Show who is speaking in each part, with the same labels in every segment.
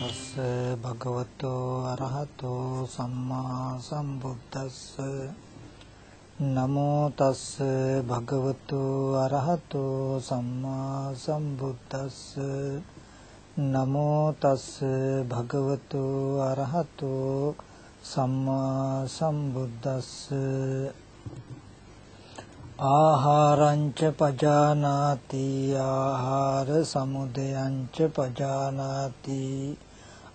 Speaker 1: තස්ස භගවතෝ අරහතෝ සම්මා සම්බුද්දස්ස. නමෝ තස්ස භගවතෝ අරහතෝ සම්මා සම්බුද්දස්ස. නමෝ තස්ස භගවතෝ අරහතෝ සම්මා සම්බුද්දස්ස. ආහාරංච පජානාති ආහාර සමුදයංච පජානාති.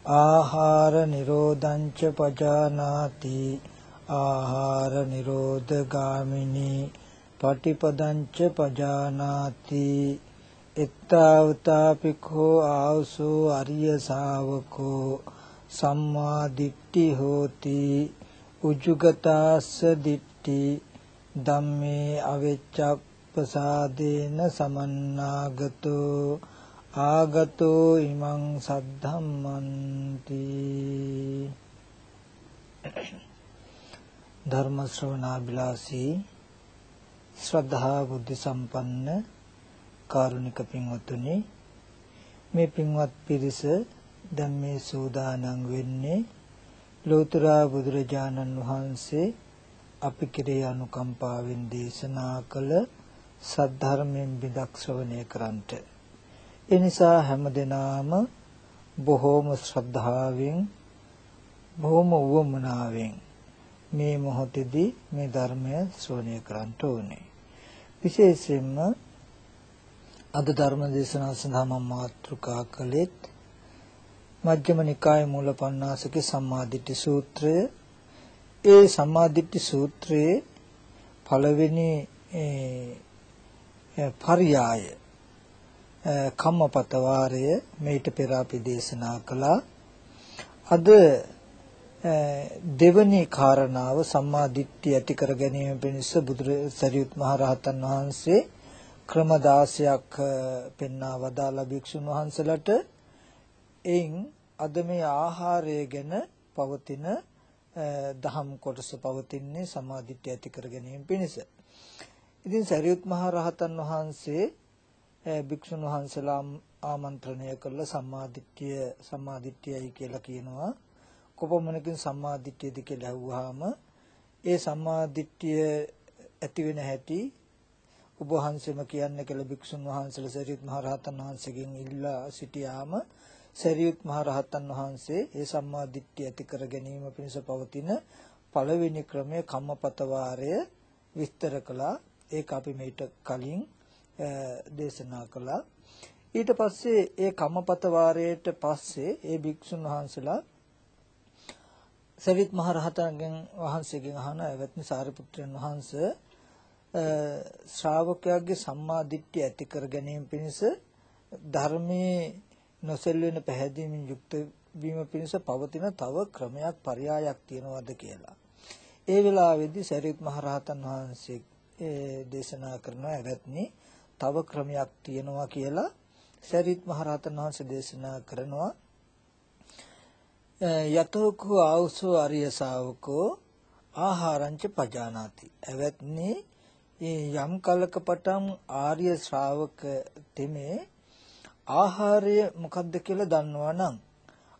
Speaker 1: ආහාර නිරෝධංච පජානාති. ආහාර නිරෝධ ගාමිනී. පටිපදංච පජානාති. එත්තාවතාපිකෝ ආවසෝ අරිය ශාවකෝ. සම්මා දිට්ඨි හෝති. උජුගතාස්ස දිට්ඨි. ධම්මේ අවෙච්ඡප්පසාදේන සමන්නාගතෝ. ආගතෝ ඉමං සද්ධම්මන්ති ධර්ම ශ්‍රවණාබිලාසී ශ්‍රද්ධා බුද්ධ සම්පන්න කාරුණික පින්වත්නි මේ පින්වත් පිරිස දැන් මේ සූදානම් වෙන්නේ ලෝතර බුදුරජාණන් වහන්සේ අපි කෙරේ අනුකම්පාවෙන් දේශනා කළ සද්ධර්මයෙන් බිදක් ශ්‍රවණය කරන්ට. ඒ නිසා හැමදෙනාම බොහෝම ශ්‍රද්ධාවෙන් බොහෝම උවමනාවෙන් මේ මොහොතේදී මේ ධර්මය ශ්‍රවණය කරන්ට ඕනේ. විශේෂයෙන්ම අද ධර්ම දේශනාව සඳහා මම මාතෘකා කළෙත් මජ්ක්‍ධිම නිකායේ මූලපණ්ණාසකේ සම්මාදිට්ඨි සූත්‍රය ඒ සම්මාදිට්ඨි සූත්‍රයේ පළවෙනි පරියාය කම්මපත වාරය මේිට පෙර අපි දේශනා කළා අද දෙවනි කාරණාව සම්මා දිට්ඨිය ඇති කර ගැනීම පිණිස බුදු සරියුත් මහ රහතන් වහන්සේ ක්‍රම 16ක් පෙන්වා වදාලා භික්ෂුන් වහන්සේලාට එයින් අද මේ ආහාරය ගැන පවතින දහම් කොටස පවතින්නේ සමාධිත්‍ය ඇති කර ගැනීම පිණිස. ඉතින් සරියුත් මහ රහතන් වහන්සේ භික්ෂුන් වහන්සේලා ආමන්ත්‍රණය කළ සම්මාදිට්ඨිය සම්මාදිට්ඨියයි කියලා කියනවා. කොපමණකින් සම්මාදිට්ඨියද කියලා අහුවාම ඒ සම්මාදිට්ඨිය ඇති වෙන හැටි ඔබ වහන්සේම කියන්න කියලා භික්ෂුන් වහන්සේලා සරියුත් මහ රහතන් වහන්සේගෙන් ඉල්ලා සිටියාම සරියුත් මහ රහතන් වහන්සේ ඒ සම්මා දිට්ඨිය ඇති කර ගැනීම පිණිස පවතින පළවෙනි ක්‍රමය කම්මපත වාරය විස්තර කළා ඒක අපි මේට කලින් දේශනා කළා ඊට පස්සේ ඒ කම්මපත වාරයට පස්සේ ඒ භික්ෂුන් වහන්සේලා සරියුත් මහ රහතන්ගෙන් වහන්සේගෙන් අහන එවත්නි සාරිපුත්‍රයන් වහන්සේ ශ්‍රාවකයාගේ සම්මා දිට්ඨිය ඇති කර ගැනීම පිණිස ධර්මයේ නොසෙල් වෙන පැහැදීමෙන් යුක්ත වීම පිණිස පවතින තව ක්‍රමයක් පරයායක් තියනවද කියලා. ඒ වෙලාවේදී සරියුත් මහ රහතන් වහන්සේ දේශනා කරනවා එවත්නි තව ක්‍රමයක් තියනවා කියලා සරියුත් මහ රහතන් වහන්සේ දේශනා කරනවා යතෝකෝ ආවසෝ අරිය ශාවකෝ ආහාරංච පජානාති. එවත්නි යම් කලක පටන් ආර්ය ශ්‍රාවක තෙමේ ආහාරය මොකද්ද කියලා දන්නවා නම්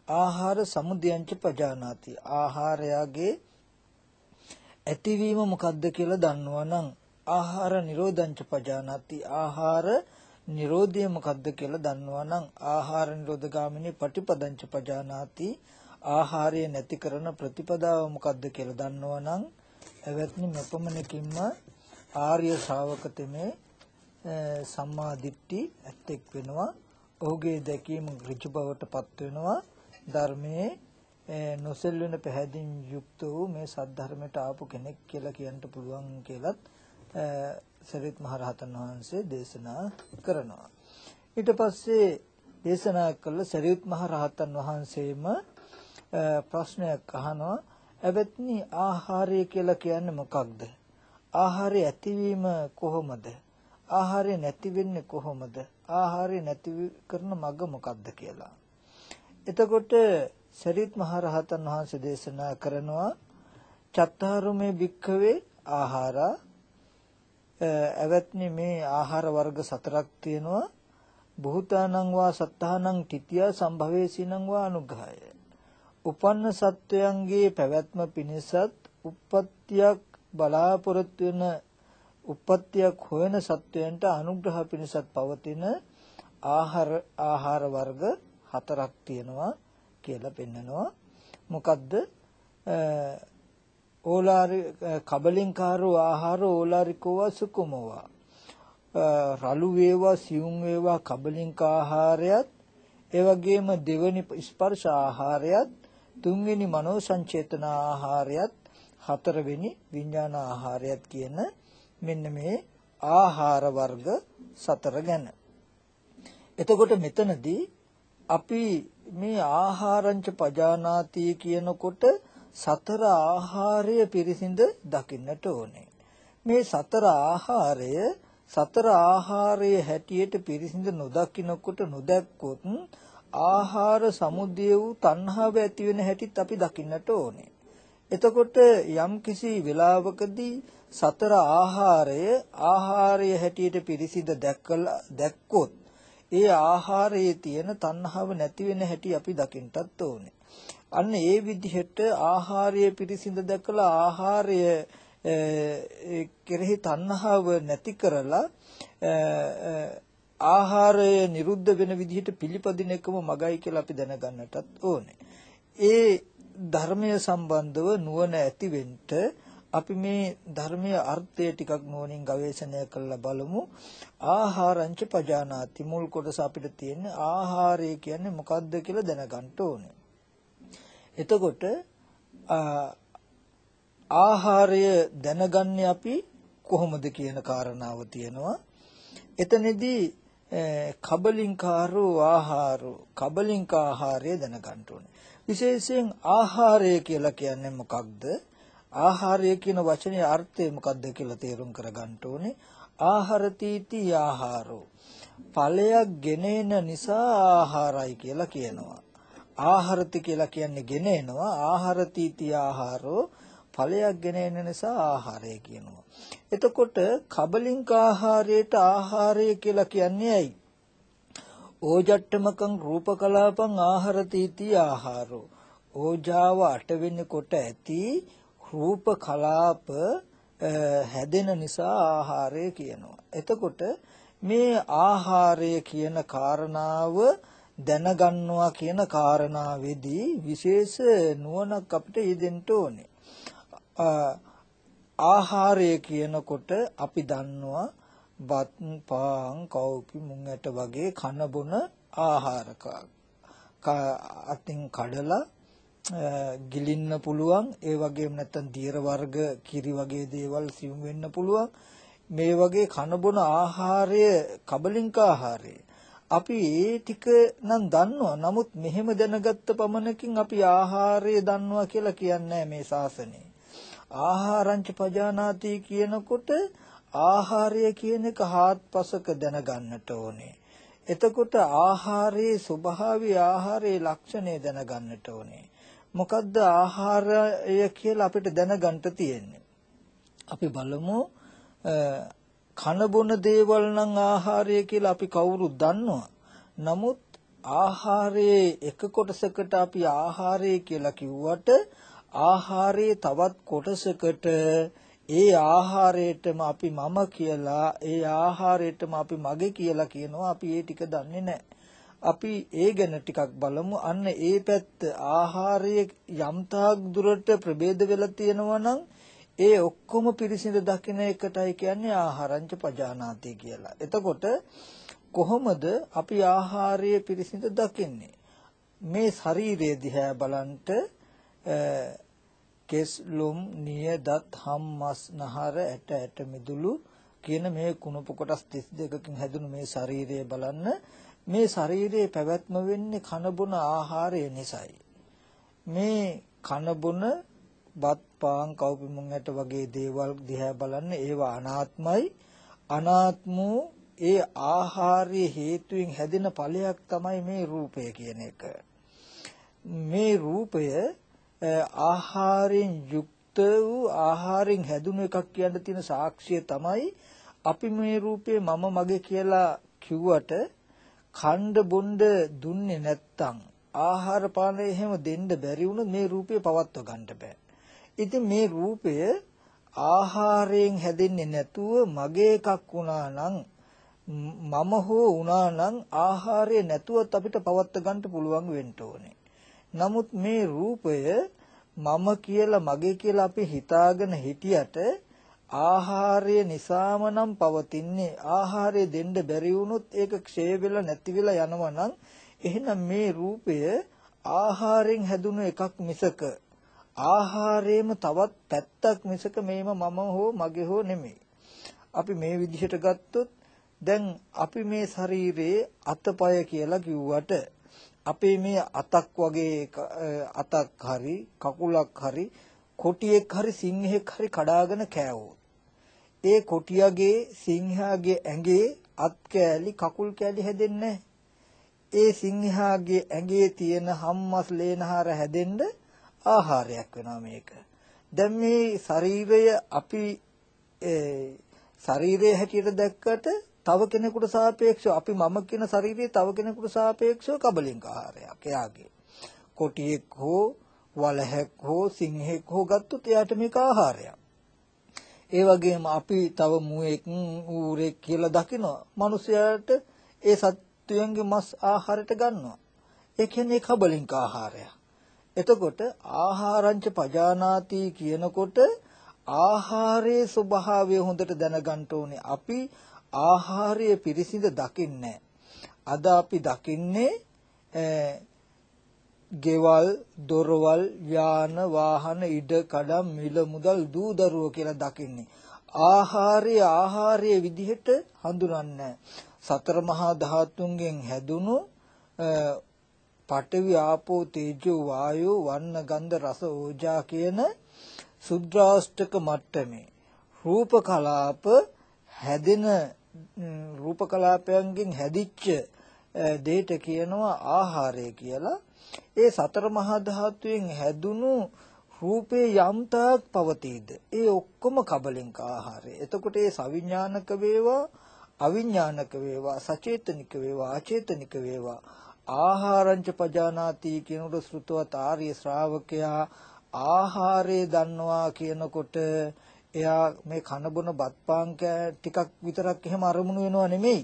Speaker 1: ආහාර සමුදයංච පජානාති ආහාරයගේ ඇතිවීම මොකද්ද කියලා දන්නවා නම් ආහාර නිරෝධංච පජානාති. ආහාර නිරෝධය මොකද්ද කියලා දන්නවා නම් ආහාර නිරෝධගාමිනී පටිපදංච පජානාති. ආහාරය නැති කරන ප්‍රතිපදාව මොකද්ද කියලා දන්නවා නම් එවත්නි මෙපමණකින්ම ආර්ය ශ්‍රාවක තෙමේ සම්මා දිට්ඨි ඇත්තෙක් වෙනවා. ඔහුගේ දැකීම ඍජු බවට පත් වෙනවා. ධර්මයේ නොසෙල් වෙන පැහැදින් යුක්ත වූ මේ සද්ධර්මයට ආපු කෙනෙක් කියලා කියන්න පුළුවන් කියලත් සරිත් මහරහතන් වහන්සේ දේශනා කරනවා ඊට පස්සේ දේශනා කළ සරිත් මහරහතන් වහන්සේම ප්‍රශ්නයක් අහනවා එබැත්නි ආහාරය කියලා කියන්නේ මොකක්ද ආහාරය ඇතිවීම කොහොමද ආහාරය නැති වෙන්නේ කොහොමද? ආහාරය නැති කරන මඟ මොකක්ද කියලා. එතකොට සරිත් මහ රහතන් වහන්සේ දේශනා කරනවා චත්තාරුමේ භික්ඛවේ ආහාරා ඇවත්නි මේ ආහාර වර්ග සතරක් තියෙනවා. භූතානං වා සත්තානං තිතිය සම්භවේසිනං වා අනුග්‍රහය. උපන්න සත්වයන්ගේ පැවැත්ම පිණිසත් උප්පත්තියක් බලාපොරොත්තු වෙන උප්පත්තියක් හොයන සත්වයන්ට අනුග්‍රහ පිණිසත් පවතින ආහාර ආහාර වර්ග හතරක් තියෙනවා කියලා පෙන්නනවා. මොකද්ද? ඕලාරි කබලින්කාරෝ ආහාර ඕලාරිකෝවා සුකුමෝවා රළු වේවා සියුම් වේවා කබලින්ක ආහාරයත් ඒ වගේම දෙවනි ස්පර්ශ ආහාරයත් තුන්වෙනි මනෝ සංචේතන ආහාරයත් හතරවෙනි විඥාන ආහාරයත් කියන මෙන්න මේ ආහාර වර්ග සතර ගැන. එතකොට මෙතනදී අපි මේ ආහාරංච පජානාති කියනකොට සතර ආහාරය පිරිසිඳ දකින්නට ඕනේ. මේ සතර ආහාරය සතර ආහාරයේ හැටියට පිරිසිඳ නොදකින්නකොට නොදැක්කොත් ආහාර සමුදය වූ තණ්හාව ඇති වෙන හැටිත් අපි දකින්නට ඕනේ. එතකොට යම් කිසි වෙලාවකදී සතර ආහාරය ආහාරය හැටියට පිරිසිඳ දැක්කලා දැක්කොත් ඒ ආහාරයේ තියෙන තණ්හාව නැති වෙන හැටි අපි දකින්නටත් ඕනේ. අන්න ඒ විදිහට ආහාරය පිරිසිඳ දැකලා ආහාරය කෙරෙහි තණ්හාව නැති කරලා ආහාරය නිරුද්ධ වෙන විදිහට පිළිපදින එකම මගයි කියලා අපි දැනගන්නටත් ඕනේ. ඒ ධර්මය සම්බන්ධව නුවණ ඇති වෙන්න අපි මේ ධර්මයේ අර්ථය ටිකක් නුවණින් ගවේෂණය කරලා බලමු. ආහාරංච පජානාති මුල් කොටස අපිට තියෙන ආහාරය කියන්නේ මොකක්ද කියලා දැනගන්න ඕනේ. එතකොට ආහාරය දැනගන්නේ අපි කොහොමද කියන කාරණාව තියෙනවා. එතනදී කබලින්කාරෝ ආහාරෝ කබලින්ක ආහාරය දැනගන්න ඕනේ. විශේෂයෙන් ආහාරය කියලා කියන්නේ මොකක්ද? ආහාරය කියන වචනේ අර්ථය මොකක්ද කියලා තේරුම් කරගන්න ඕනේ. ආහාරතීති ආහාරෝ ඵලයක් ගෙනෙන නිසා ආහාරයි කියලා කියනවා. ආහාරති කියලා කියන්නේ ගෙන එනවා ආහාරතීති ආහාරෝ ඵලයක් ගෙන එන නිසා ආහාරය කියනවා. එතකොට කබලින්ක ආහාරයට ආහාරය කියලා කියන්නේ ඇයි? ඕජට්ටමකං රූපකලාපං ආහාරතීති ආහාරෝ. ඕජාව අටවෙනි කොට ඇති රූප කලාප හැදෙන නිසා ආහාරය කියනවා. එතකොට මේ ආහාරය කියන කාරණාව දැනගන්නවා කියන කාරණාවේදී විශේෂ නුවණක් අපිට යෙදෙන්න ඕනේ. ආහාරය කියනකොට අපි දන්නවා බත් පාන් කව්පි මුං ඇට වගේ කන බොන ආහාරක. අතින් කඩලා ගිලින්න පුළුවන්. ඒ වගේම නැත්නම් දියර වර්ග කිරි වගේ දේවල් සිවුම් වෙන්න පුළුවන්. මේ වගේ කන බොන ආහාරය කබලින්ක ආහාරය. අපි ඒ ටික නම් දන්නවා. නමුත් මෙහෙම දැනගත්ත පමණකින් අපි ආහාරය දන්නවා කියලා කියන්නේ මේ ශාසනය. ආහාරංච පජානාති කියනකොට ආහාරය කියන එක හාත්පසක දැනගන්නට ඕනේ. එතකොට ආහාරයේ ස්වභාවය ආහාරයේ ලක්ෂණය දැනගන්නට ඕනේ. මොකද්ද ආහාරය කියලා අපිට දැනගන්න තියෙන්නේ. අපි බලමු කන බොන දේවල් නම් ආහාරය කියලා අපි කවුරුත් දන්නවා. නමුත් ආහාරයේ එක කොටසකට අපි ආහාරය කියලා කිව්වට ආහාරයේ තවත් කොටසකට ඒ ආහාරයටම අපි මම කියලා ඒ ආහාරයටම අපි මගේ කියලා කියනවා අපි ඒ ටික දන්නේ නැහැ. අපි ඒ ගැන ටිකක් බලමු. අන්න ඒ පැත්ත ආහාරයේ යම්තාක් දුරට ප්‍රභේද වෙලා තියෙනවා නම් ඒ ඔක්කොම පිරිසිඳ දකින එකටයි කියන්නේ ආහාරංච පජානාති කියලා. එතකොට කොහොමද අපි ආහාරය පිරිසිඳ දකින්නේ? මේ ශරීරය දිහා බලන්ට කෙස් ලොම් නිය දත් හම් මස් නහර ඇට ඇට මිදුළු කියන මේ කුණප කොටස් 32කින් හැදුණු මේ ශරීරය බලන්න මේ ශරීරයේ පැවැත්ම වෙන්නේ කන බොන ආහාරය නිසායි. මේ කන බොන බත් පාන් කව්පිමුං ඇට වගේ දේවල් දිහා බලන්න ඒවා අනාත්මයි අනාත්ම ඒ ආහාරයේ හේතුවෙන් හැදෙන ඵලයක් තමයි මේ රූපය කියන එක මේ රූපය ආහාරයෙන් යුක්ත වූ ආහාරයෙන් හැදුණු එකක් කියන්න තියෙන සාක්ෂිය තමයි අපි මේ රූපේ මම මගේ කියලා කිව්වට ඛණ්ඩ බොණ්ඩ දුන්නේ නැත්තම් ආහාර පාන එහෙම දෙන්න බැරි වුණොත් මේ රූපය පවත්ව ගන්න බෑ. ඉතින් මේ රූපය ආහාරයෙන් හැදෙන්නේ නැතුව මගේ එකක් වුණා නම් මම හෝ වුණා නම් ආහාරය නැතුවත් අපිට පවත්ව ගන්න පුළුවන් වෙන්න ඕනේ. නමුත් මේ රූපය මම කියලා මගේ කියලා අපි හිතාගෙන හිටියට ආහාරය නිසාම නම් පවතින්නේ ආහාරය දෙන්න බැරි වුණොත් ඒක ක්ෂය වෙලා නැති වෙලා යනවා නම් එහෙනම් මේ රූපය ආහාරයෙන් හැදුණු එකක් මිසක ආහාරයේම තවත් පැත්තක් මිසක මේම මම හෝ මගේ හෝ නෙමෙයි. අපි මේ විදිහට ගත්තොත් දැන් අපි මේ ශරීරයේ අතපය කියලා කිව්වට අපේ මේ අතක් වගේ අතක් හරි කකුලක් හරි කොටියෙක් හරි සිංහෙක් හරි කඩාගෙන කෑවොත් ඒ කොටියගේ සිංහාගේ ඇඟේ අත් කෑලි කකුල් කෑලි හැදෙන්නේ ඒ සිංහාගේ ඇඟේ තියෙන හම්මස් ලේනහර හැදෙන්න ආහාරයක් වෙනවා මේක. දැන් මේ ශරීරය අපි ශරීරයේ හැටියට දැක්කට තව කෙනෙකුට සාපේක්ෂව අපි මම කියන ශරීරයේ තව කෙනෙකුට සාපේක්ෂව කබලින්ක ආහාරයක් එයාගේ. කොටියෙක් හෝ වලහැක් හෝ සිංහෙක් හෝ ගත්තොත් එයාට මේක ආහාරයක්. ඒ වගේම අපි තව මුවෙක් ඌරෙක් කියලා දකිනවා. මිනිසයාට ඒ සත්වයන්ගේ මස් ආහාරයට ගන්නවා. ඒ කියන්නේ කබලින්ක ආහාරයක්. එතකොට ආහාරංච පජානාති කියනකොට ආහාරයේ ස්වභාවය හොඳට දැනගන්න ඕනේ. අපි ආහාරය පිරිසිඳ දකින්නේ අද අපි දකින්නේ ගෙවල්, දොරවල්, යාන, වාහන, ඉඩ කඩම්, මිල මුදල්, දූ දරුවෝ කියලා දකින්නේ. ආහාරය ආහාරයේ විදිහට හඳුනන්නේ සතර මහා ධාතුන්ගෙන් හැදුණු පඨවි ආපෝ තේජෝ වායෝ වන්න ගන්ධ රස ඕජා කියන සුද්‍රාෂ්ටක මට්ටමේ රූප කලාප හැදෙන රූප කලාපයන්ගෙන් හැදිච්ච දෙයට කියනවා ආහාරය කියලා. ඒ සතර මහා ධාතුයෙන් හැදුණු රූපේ යම්තාක් පවතීද ඒ ඔක්කොම කබලෙන්ක ආහාරය. එතකොට ඒ සවිඥානික වේවා අවිඥානික වේවා සචේතනික වේවා අචේතනික වේවා ආහාරංච පජානාති කියනකොට ශ්‍රුතවත් ආර්ය ශ්‍රාවකයා ආහාරය දන්නවා කියනකොට එයා මේ කන බොන බත් පාන් ටිකක් විතරක් එහෙම අරමුණු වෙනව නෙමෙයි.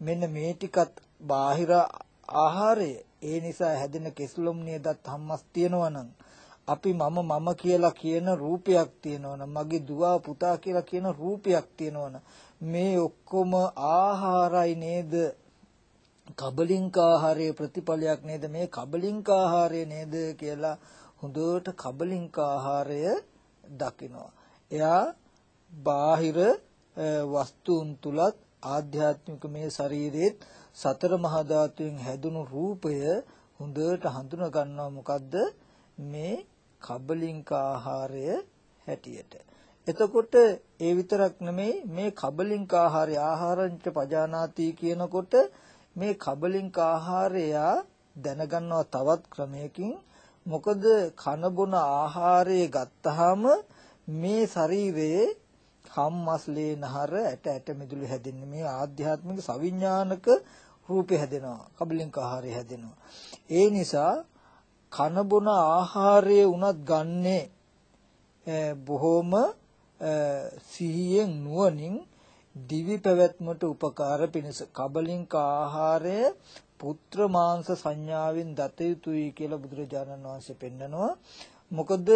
Speaker 1: මෙන්න මේ ටිකත් බාහිර ආහාරය. ඒ නිසා හැදෙන කෙස්ලොම් නියදත් හම්මස් තියෙනවා නම් අපි මම මම කියලා කියන රූපයක් තියෙනවනම් මගේ දුව පුතා කියලා කියන රූපයක් තියෙනවනම් මේ ඔක්කොම ආහාරයි නේද කබලින්ක ආහාරයේ ප්‍රතිඵලයක් නේද? මේ කබලින්ක ආහාරය නේද කියලා හොඳට කබලින්ක ආහාරය දකිනවා. එයා බාහිර වස්තුන් තුලත් ආධ්‍යාත්මික මේ ශරීරෙත් සතර මහා ධාතුන් හැදුණු රූපය හොඳට හඳුනා ගන්නවා මොකද්ද? මේ කබලින්ක ආහාරය හැටියට. එතකොට ඒ විතරක් නෙමෙයි මේ කබලින්ක ආහාරය ආහාරංච පජානාති කියනකොට මේ කබලින්ක ආහාරය දැනගන්නවා තවත් ක්‍රමයකින්. මොකද කන බොන ආහාරය ගත්තාම මේ ශරීරයේ හම්මස්ලේ නහර ඇට ඇට මිදුළු හැදෙන්නේ. මේ ආධ්‍යාත්මික සවිඥානික රූපේ හැදෙනවා. කබලින්ක ආහාරය හැදෙනවා. ඒ නිසා කන බොන ආහාරයේ උනත් ගන්නේ බොහොම සිහියෙන් නුවණින් දිවි පැවැත්මට උපකාර පිණිස කබලින්ක ආහාරය පුත්‍ර මාංශ සංඥාවෙන් දත යුතුයි කියලා බුදුරජාණන් වහන්සේ පෙන්නනවා මොකද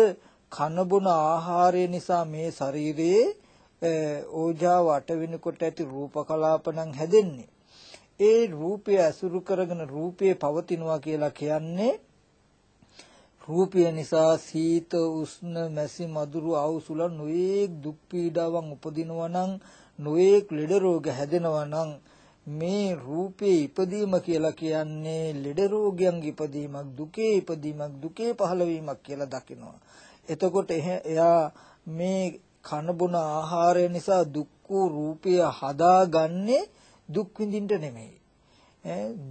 Speaker 1: කන බොන ආහාරය නිසා මේ ශරීරයේ ඕජාව අට වෙනකොට ඇති රූප කලාප නම් හැදෙන්නේ. ඒ රූපය අසුරු කරගෙන රූපය පවතිනවා කියලා කියන්නේ රූපය නිසා සීත උෂ්ණ මැසි මදුරු අවුසුල නොයේක් දුක් පීඩාවන් උපදිනවා නම් නොයේක් ලෙඩ රෝග හැදෙනවා නම් මේ රූපේ ඉපදීම කියලා කියන්නේ ලෙඩ රෝගයන්ගේ ඉපදීමක් දුකේ ඉපදීමක් දුකේ පහළවීමක් කියලා දකිනවා එතකොට එයා මේ කන බොන ආහාරය නිසා දුක් වූ රූපය හදාගන්නේ දුක් විඳින්න නෙමෙයි.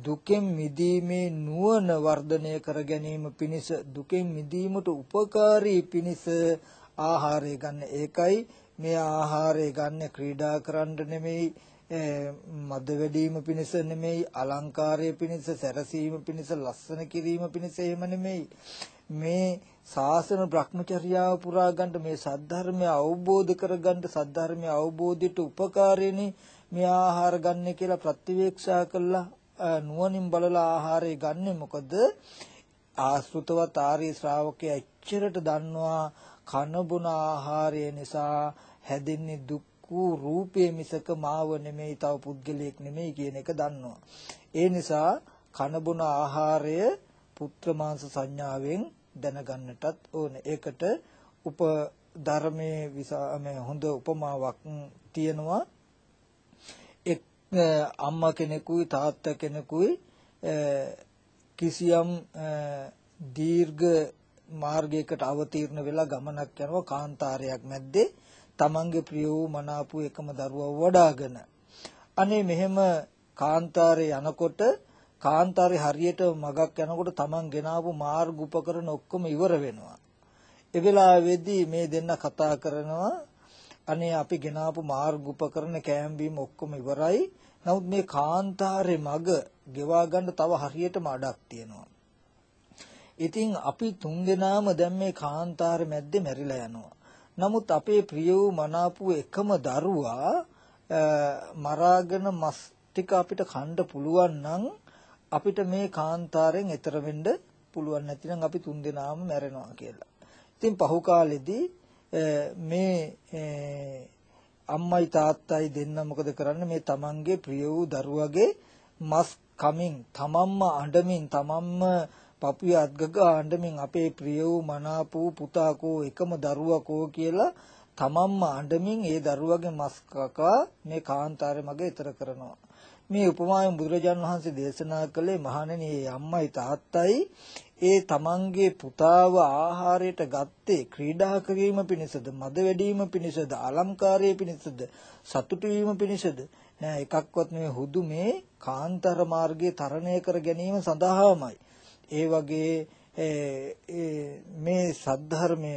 Speaker 1: දුකෙන් මිදීමේ නුවණ වර්ධනය කර ගැනීම පිණිස දුකෙන් මිදීමට උපකාරී පිණිස ආහාරය ගන්න. ඒකයි මේ ආහාරය ගන්න ක්‍රීඩා කරන්න නෙමෙයි මද වැඩිම පිණිස නෙමෙයි අලංකාරය පිණිස සැරසීම පිණිස ලස්සන කිරීම පිණිස එහෙම නෙමෙයි. මේ ශාසන භ්‍රමචර්යාව පුරා ගන්න මේ සද්ධර්මය අවබෝධ කර ගන්න සද්ධර්මය අවබෝධයට උපකාරයනේ මේ ආහාර ගන්න කියලා ප්‍රතිවේක්ෂා කළා නුවණින් බලලා ආහාරය ගන්නෙ මොකද? ආශ්‍රිතවත් ආර්ය ශ්‍රාවකයා එච්චරට දන්නවා කන බොන ආහාරය නිසා හැදෙන්නේ දුක් වූ රූපේ මිසක මාව නෙමෙයි තව පුද්ගලයෙක් නෙමෙයි කියන එක දන්නවා. ඒ නිසා කන බොන ආහාරය පුත්‍ර මාංශ සංඥාවෙන් දැනගන්නටත් ඕනේ. ඒකට උප ධර්මයේ විසාම හොඳ උපමාවක් තියෙනවා. එක් අම්මා කෙනෙකුයි තාත්තා කෙනෙකුයි කිසියම් දීර්ඝ මාර්ගයකට අවතීර්ණ වෙලා ගමනක් යනවා කාන්තාරයක් මැද්දේ. තමන්ගේ ප්‍රිය වූ මනාපු එකම දරුවව වඩාගෙන. අනේ මෙහෙම කාන්තාරේ යනකොට කාන්තාරේ හරියට මගක් යනකොට තමන් ගෙනාවු මාර්ග උපකරණ ඔක්කොම ඉවර වෙනවා. ඒ වෙලාවේදී මේ දෙන්න කතා කරනවා අනේ අපි ගෙනාවු මාර්ග උපකරණ කෑම්බීම ඔක්කොම ඉවරයි. නමුත් මේ කාන්තාරේ මග ගෙවා ගන්න තව හරියටම අඩක් තියෙනවා. ඉතින් අපි තුන්දෙනාම දැන් මේ කාන්තාරේ මැද්දේ මැරිලා යනවා නමුත් අපේ ප්‍රිය වූ මනාප වූ එකම දරුවා මරාගෙන මස් ටික අපිට කන්න පුළුවන් නම් අපිට මේ කාන්තාරයෙන් එතර වෙන්න පුළුවන් නැතිනම් අපි තුන්දෙනාම මැරෙනවා කියලා. ඉතින් පහු කාලෙදී මේ අම්මයි තාත්තයි දෙන්න මොකද කරන්නේ මේ තමන්ගේ ප්‍රිය වූ දරුවගේ මස් කමින් තමන්ම අඬමින් තමන්ම පපුවේ අත්ගග අඬමින් අපේ ප්‍රිය වූ මනාප වූ පුතා කෝ එකම දරුවා කෝ කියලා තමන්ම අඬමින් ඒ දරුවගේ මස් කකා මේ කාන්තාරේ මගේ ඊතර කරනවා. මේ උපමාවෙන් බුදුරජාන් වහන්සේ දේශනා කළේ මහණෙනි මේ අම්මයි තාත්තයි ඒ තමන්ගේ පුතාව ආහාරයට ගත්තේ ක්‍රීඩා කිරීම පිණිසද මද වැඩිම පිණිසද අලංකාරයේ පිණිසද සතුටු වීම පිණිසද? නෑ එකක්වත් මේ හුදු මේ කාන්තර මාර්ගයේ තරණය කර ගැනීම සඳහාමයි. ඒ වගේ මේ සද්ධර්මය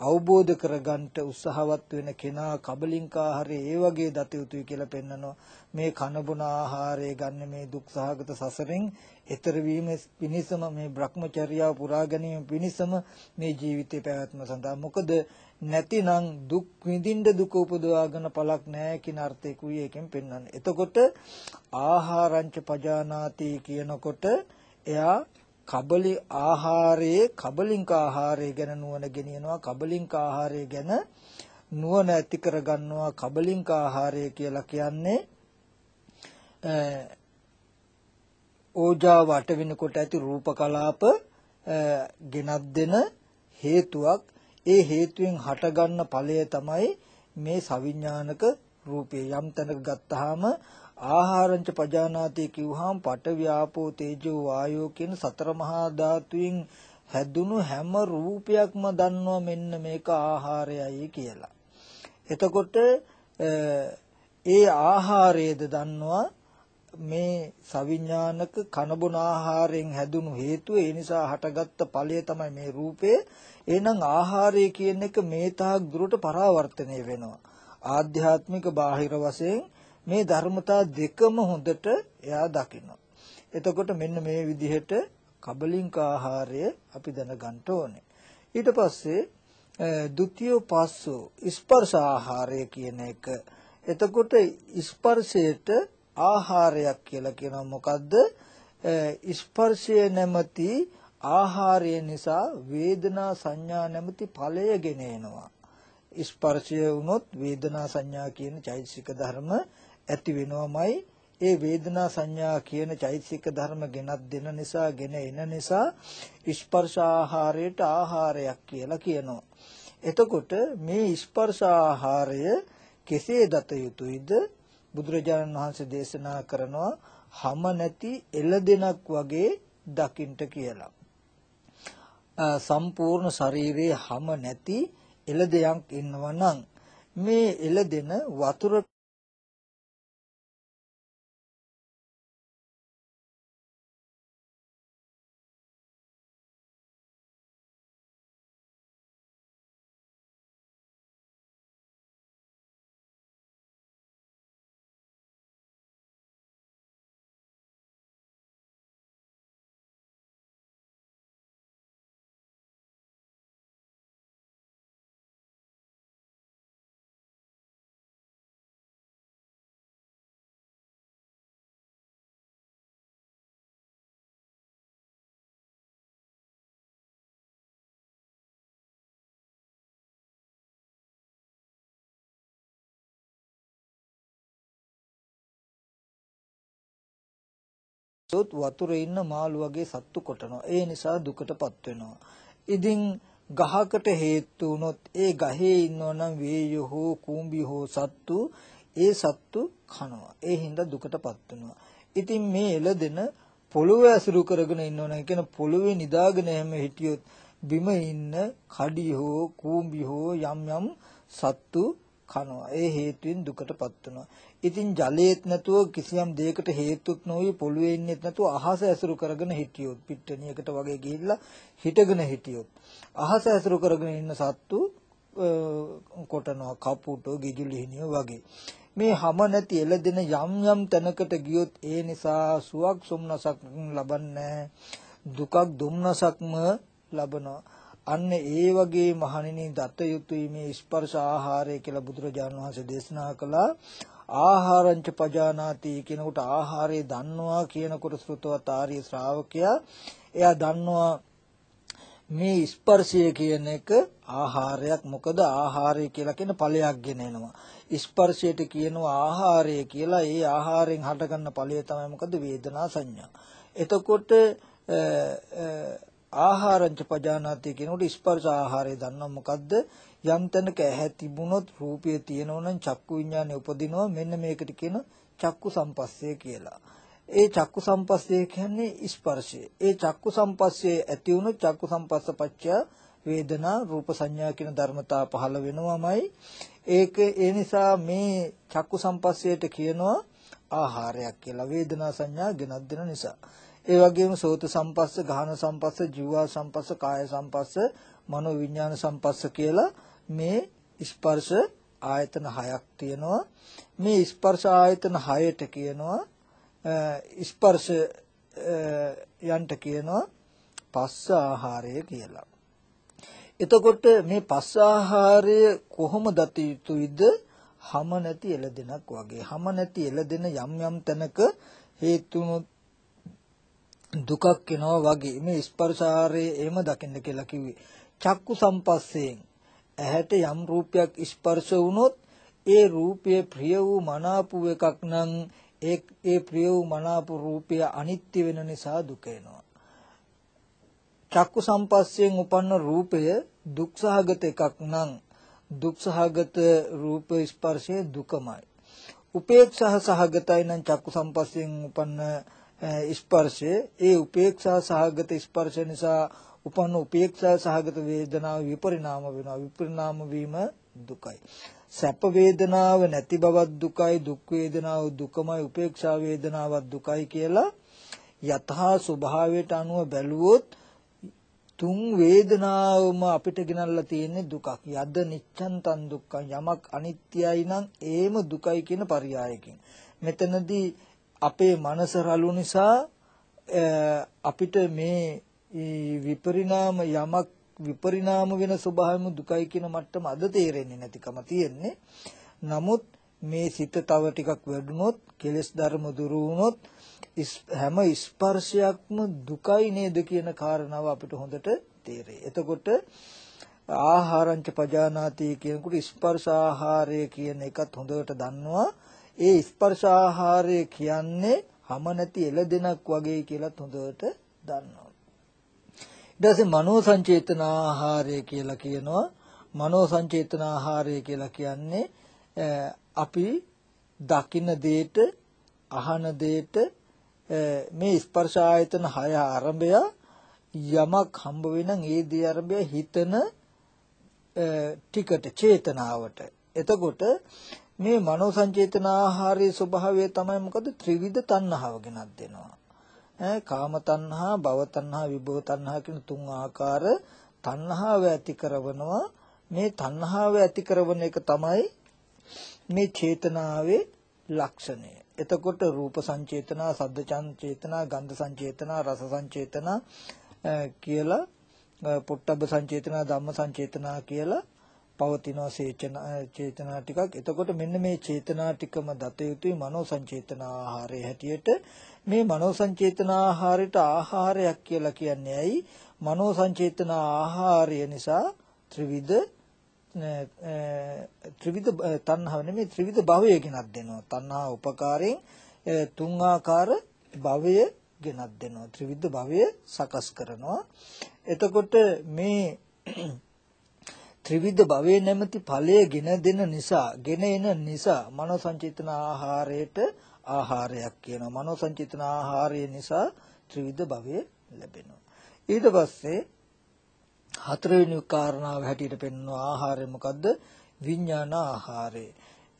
Speaker 1: අවබෝධ කරගන්නට උත්සාහවත් වෙන කෙනා කබලින්කාහාරය ඒ වගේ දත යුතුයි කියලා පෙන්නනවා මේ කනබුන ආහාරය ගන්න මේ දුක් සහගත සසරෙන් එතර වීම පිණිසම මේ Brahmacharya පුරා ගැනීම පිණිසම මේ ජීවිතේ පැවැත්ම සඳහා මොකද නැතිනම් දුක් විඳින්න දුක උපදවාගෙන පළක් නැහැ කියන අර්ථයකුයි එකෙන් පෙන්වන්නේ. එතකොට ආහාරංච පජානාති කියනකොට එයා කබලි ආහාරයේ කබලින්ක ආහාරය ගැන නුවණ ගෙනියනවා. කබලින්ක ආහාරය ගැන නුවණ ඇති කරගන්නවා. කබලින්ක ආහාරය කියලා කියන්නේ ඕජාව අට වෙනකොට ඇති රූප කලාප ගෙනත් දෙන හේතුවක්. ඒ හේතුවෙන් හටගන්න ඵලය තමයි මේ සවිඥානික රූපේ යම් තැනක ගත්තාම ආහාරංච පජානාති කිව්වහම පඨ ව්‍යාපෝ තේජෝ වායෝ කියන සතර මහා ධාතුයින් හැදුණු හැම රූපයක්ම දන්නවා මෙන්න මේක ආහාරයයි කියලා. එතකොට ඒ ආහාරයේද දන්නවා මේ සවිඥානික කනබුන ආහාරයෙන් හැදුණු හේතුව ඒ නිසා හටගත්ත ඵලය තමයි මේ රූපය. එහෙනම් ආහාරය කියන එක මේ තාක් දුරට පරාවර්තනය වෙනවා. ආධ්‍යාත්මික බාහිර වශයෙන් මේ ධර්මතා දෙකම හොඳට එයා දකිනවා. එතකොට මෙන්න මේ විදිහට කබලින්ක ආහාරය අපි දැනගන්න ඕනේ. ඊට පස්සේ ဒ ුතිය පස්සෝ ස්පර්ශ ආහාරය කියන එක. එතකොට ස්පර්ශයට ආහාරයක් කියලා කියනවා මොකද්ද? ස්පර්ශය නැමැති ආහාරය නිසා වේදනා සංඥා නැමැති ඵලය ගෙන එනවා. ස්පර්ශය වුණොත් වේදනා සංඥා කියන චෛතසික ධර්ම ඇති වෙනවමයි ඒ වේදනා සංඥා කියන චෛතසික ධර්ම ගෙනත් දෙන නිසා ගෙන එන නිසා ස්පර්ශ ආහාරයට ආහාරයක් කියලා කියනවා. එතකොට මේ ස්පර්ශ ආහාරය කෙසේ දත යුතුයිද බුදුරජාණන් වහන්සේ දේශනා කරනවා හැම නැති එළදෙනක් වගේ දකින්ට කියලා. සම්පූර්ණ ශරීරයේ හැම නැති එළදෙයක් ඉන්නවා නම් මේ එළදෙන වතුර සොත් වතුරේ ඉන්න මාළු වගේ සත්තු කොටනවා. ඒ නිසා දුකටපත් වෙනවා. ඉතින් ගහකට හේතු වුණොත් ඒ ගහේ ඉන්නවනම් වේයෝ හෝ කූඹි හෝ සත්තු ඒ සත්තු කනවා. ඒ හින්දා දුකටපත් වෙනවා. ඉතින් මේ එළදෙන පොළොව ඇසුරු කරගෙන ඉන්නවනම් කියන පොළොවේ නිදාගෙන හැම හිටියොත් බිම ඉන්න කඩි හෝ කූඹි හෝ යම් යම් සත්තු කනවා. ඒ හේතුවෙන් දුකටපත් වෙනවා. ඉතින් ජලයේත් නැතුව කිසියම් දෙයකට හේතුත් නොවි පොළවේ ඉන්නෙත් නැතුව අහස ඇසුරු කරගෙන හිටියොත් පිට්ටනියකට වගේ ගිහිල්ලා හිටගෙන හිටියොත්. අහස ඇසුරු කරගෙන ඉන්න සත්තු කොටනවා කපුටෝ ගිජුලිහිනිය වගේ. මේ හැම නැති එළදෙන යම් යම් තැනකට ගියොත් ඒ නිසා සුවක් සොම්නසක් ලබන්නේ දුකක් දුම්නසක්ම ලබනවා. අන්න ඒ වගේ මහණෙනි දත යුතුයි මේ ස්පර්ශ ආහාරය කියලා බුදුරජාණන් වහන්සේ දේශනා කළා. ආහාරංච පජානාති කියනකොට ආහාරය දන්නවා කියනකොට ශ්‍රුතවත් ආර්ය ශ්‍රාවකයා එයා දන්නවා මේ ස්පර්ශය කියන එක ආහාරයක්. මොකද ආහාරය කියලා කියන ඵලයක් ගෙන එනවා. ස්පර්ශයට කියනවා ආහාරය කියලා. ඒ ආහාරයෙන් හටගන්න ඵලය තමයි මොකද? වේදනා සංඥා. එතකොට ආහාරංච පජානාති කියනකොට ස්පර්ශ ආහාරය දන්නවා මොකද්ද යම් තැනක ඇහැ තිබුණොත් රූපය තියෙනවනම් චක්කු විඥානය උපදිනවා මෙන්න මේකට කියන චක්කු සම්පස්සේ කියලා. ඒ චක්කු සම්පස්සේ කියන්නේ ස්පර්ශය. ඒ චක්කු සම්පස්සේ ඇති වුණොත් චක්කු සම්පස්ස පච්චය වේදනා රූප සංඥා කියන ධර්මතා පහළ වෙනවමයි. ඒක ඒ නිසා මේ චක්කු සම්පස්සයට කියනවා ආහාරයක් කියලා. වේදනා සංඥා ගෙනත් දෙන නිසා. ඒ වගේම සෝත සම්පස්ස, ගාහන සම්පස්ස, ජීවා සම්පස්ස, කාය සම්පස්ස, මනෝ විඥාන සම්පස්ස කියලා මේ ස්පර්ශ ආයතන හයක් තියෙනවා. මේ ස්පර්ශ ආයතන හයට කියනවා ස්පර්ශ යන්ට කියනවා පස්ස ආහාරය කියලා. එතකොට මේ පස්ස ආහාරය කොහොම දත යුතුයිද? හම නැති එළදෙනක් වගේ. හම නැති එළදෙන යම් යම් තැනක හේතුනොත් දුකක් එනවා වගේ මේ ස්පර්ශාරයේ එහෙම දකින්න කියලා කිව්වේ. චක්කු සම්පස්සයෙන් ඇහැට යම් රූපයක් ස්පර්ශ වුණොත් ඒ රූපය ප්‍රිය වූ මනාප වූ එකක් නම් ඒ ඒ ප්‍රිය වූ මනාප රූපය අනිත්‍ය වෙන නිසා දුක එනවා. චක්කු සම්පස්සයෙන් උපන්න රූපය දුක්සහගත එකක් නම් දුක්සහගත රූප ස්පර්ශය දුකමයි. උපේක්ෂා සහගතයි නම් චක්කු සම්පස්සයෙන් උපන්න ස්පර්ශය. ඒ උපේක්ෂා සහගත ස්පර්ශ නිසා උපන්න උපේක්ෂා සහගත වේදනාව විපරිණාම වෙනවා. විපරිණාම වීම දුකයි. සැප වේදනාව නැති බවත් දුකයි. දුක් වේදනාව දුකමයි. උපේක්ෂා වේදනාවත් දුකයි කියලා යතහා ස්වභාවයට අනුව බැලුවොත් තුන් වේදනාවම අපිට ගෙනල්ලා තියෙන්නේ දුකක්. යද නිච්ඡන්තං දුක්ඛං. යමක් අනිත්‍යයි නම් ඒම දුකයි කියන පරයයකින්. මෙතනදී අපේ මනස රළු නිසා අපිට මේ විපරිණාම යමක් විපරිණාම වෙන ස්වභාවම දුකයි කියන මට්ටම අද තේරෙන්නේ නැතිකම තියෙන්නේ. නමුත් මේ සිත තව ටිකක් වැඩුණොත් කෙලෙස් ධර්ම දුරු වුණොත් හැම ස්පර්ශයක්ම දුකයි නේද කියන කාරණාව අපිට හොඳට තේරෙයි. එතකොට ආහාරංච පජානාති කියනකොට ස්පර්ශ ආහාරය කියන එකත් හොඳට දන්නවා. ඒ ස්පර්ශ ආහාරය කියන්නේ හැම නැති එළදෙනක් වගේ කියලාත් හොඳට දන්නවා. ඊට පස්සේ මනෝ සංචේතන ආහාරය කියලා කියනවා. මනෝ සංචේතන ආහාරය කියලා කියන්නේ අපි දකින්න දේට අහන දේට මේ ස්පර්ශ ආයතන හය ආරම්භය යමක් හම්බ වෙනන් ඒ දේ ආරම්භය හිතන ටිකට චේතනාවට එතකොට මේ මනෝ සංචේතන ආහාරයේ ස්වභාවය තමයි මොකද ත්‍රිවිධ තණ්හාව ගෙනත් දෙනවා කාම තණ්හා, භව තණ්හා, විභව තණ්හා කියන තුන් ආකාර තණ්හාව ඇති කරවනවා. මේ තණ්හාව ඇති කරවන එක තමයි මේ චේතනාවේ ලක්ෂණය. එතකොට රූප සංචේතනා, සද්ද සංචේතනා, ගන්ධ සංචේතනා, රස සංචේතනා කියලා පොට්ටබ්බ සංචේතනා, ධම්ම සංචේතනා කියලා පවතිනවා චේතනා ටිකක්. එතකොට මෙන්න මේ චේතනා ටිකම දත යුතුයි මනෝ සංචේතනා ආහාරයේ හැටියට. මේ මනෝ සංචේතන ආහාරයට ආහාරයක් කියලා කියන්නේ ඇයි? මනෝ සංචේතන ආහාරය නිසා ත්‍රිවිධ ත්‍රිවිධ තණ්හාව නෙමෙයි ත්‍රිවිධ භවය ගෙනත් දෙනවා. තණ්හා උපකාරයෙන් තුන් ආකාර භවය ගෙනත් දෙනවා ත්‍රිවිධ භවය සකස් කරනවා එතකොට මේ ත්‍රිවිධ භවයේ නැමැති ඵලය ගෙන දෙන නිසා ගෙන එන නිසා මනෝ සංචේතන ආහාරයට ආහාරයක් කියනවා. මනෝ සංචේතන ආහාරය නිසා ත්‍රිවිධ භවය ලැබෙනවා. ඊට පස්සේ හතරවෙනි කාරණාව හැටියට පෙන්වන ආහාරය මොකද්ද? විඥාන ආහාරය.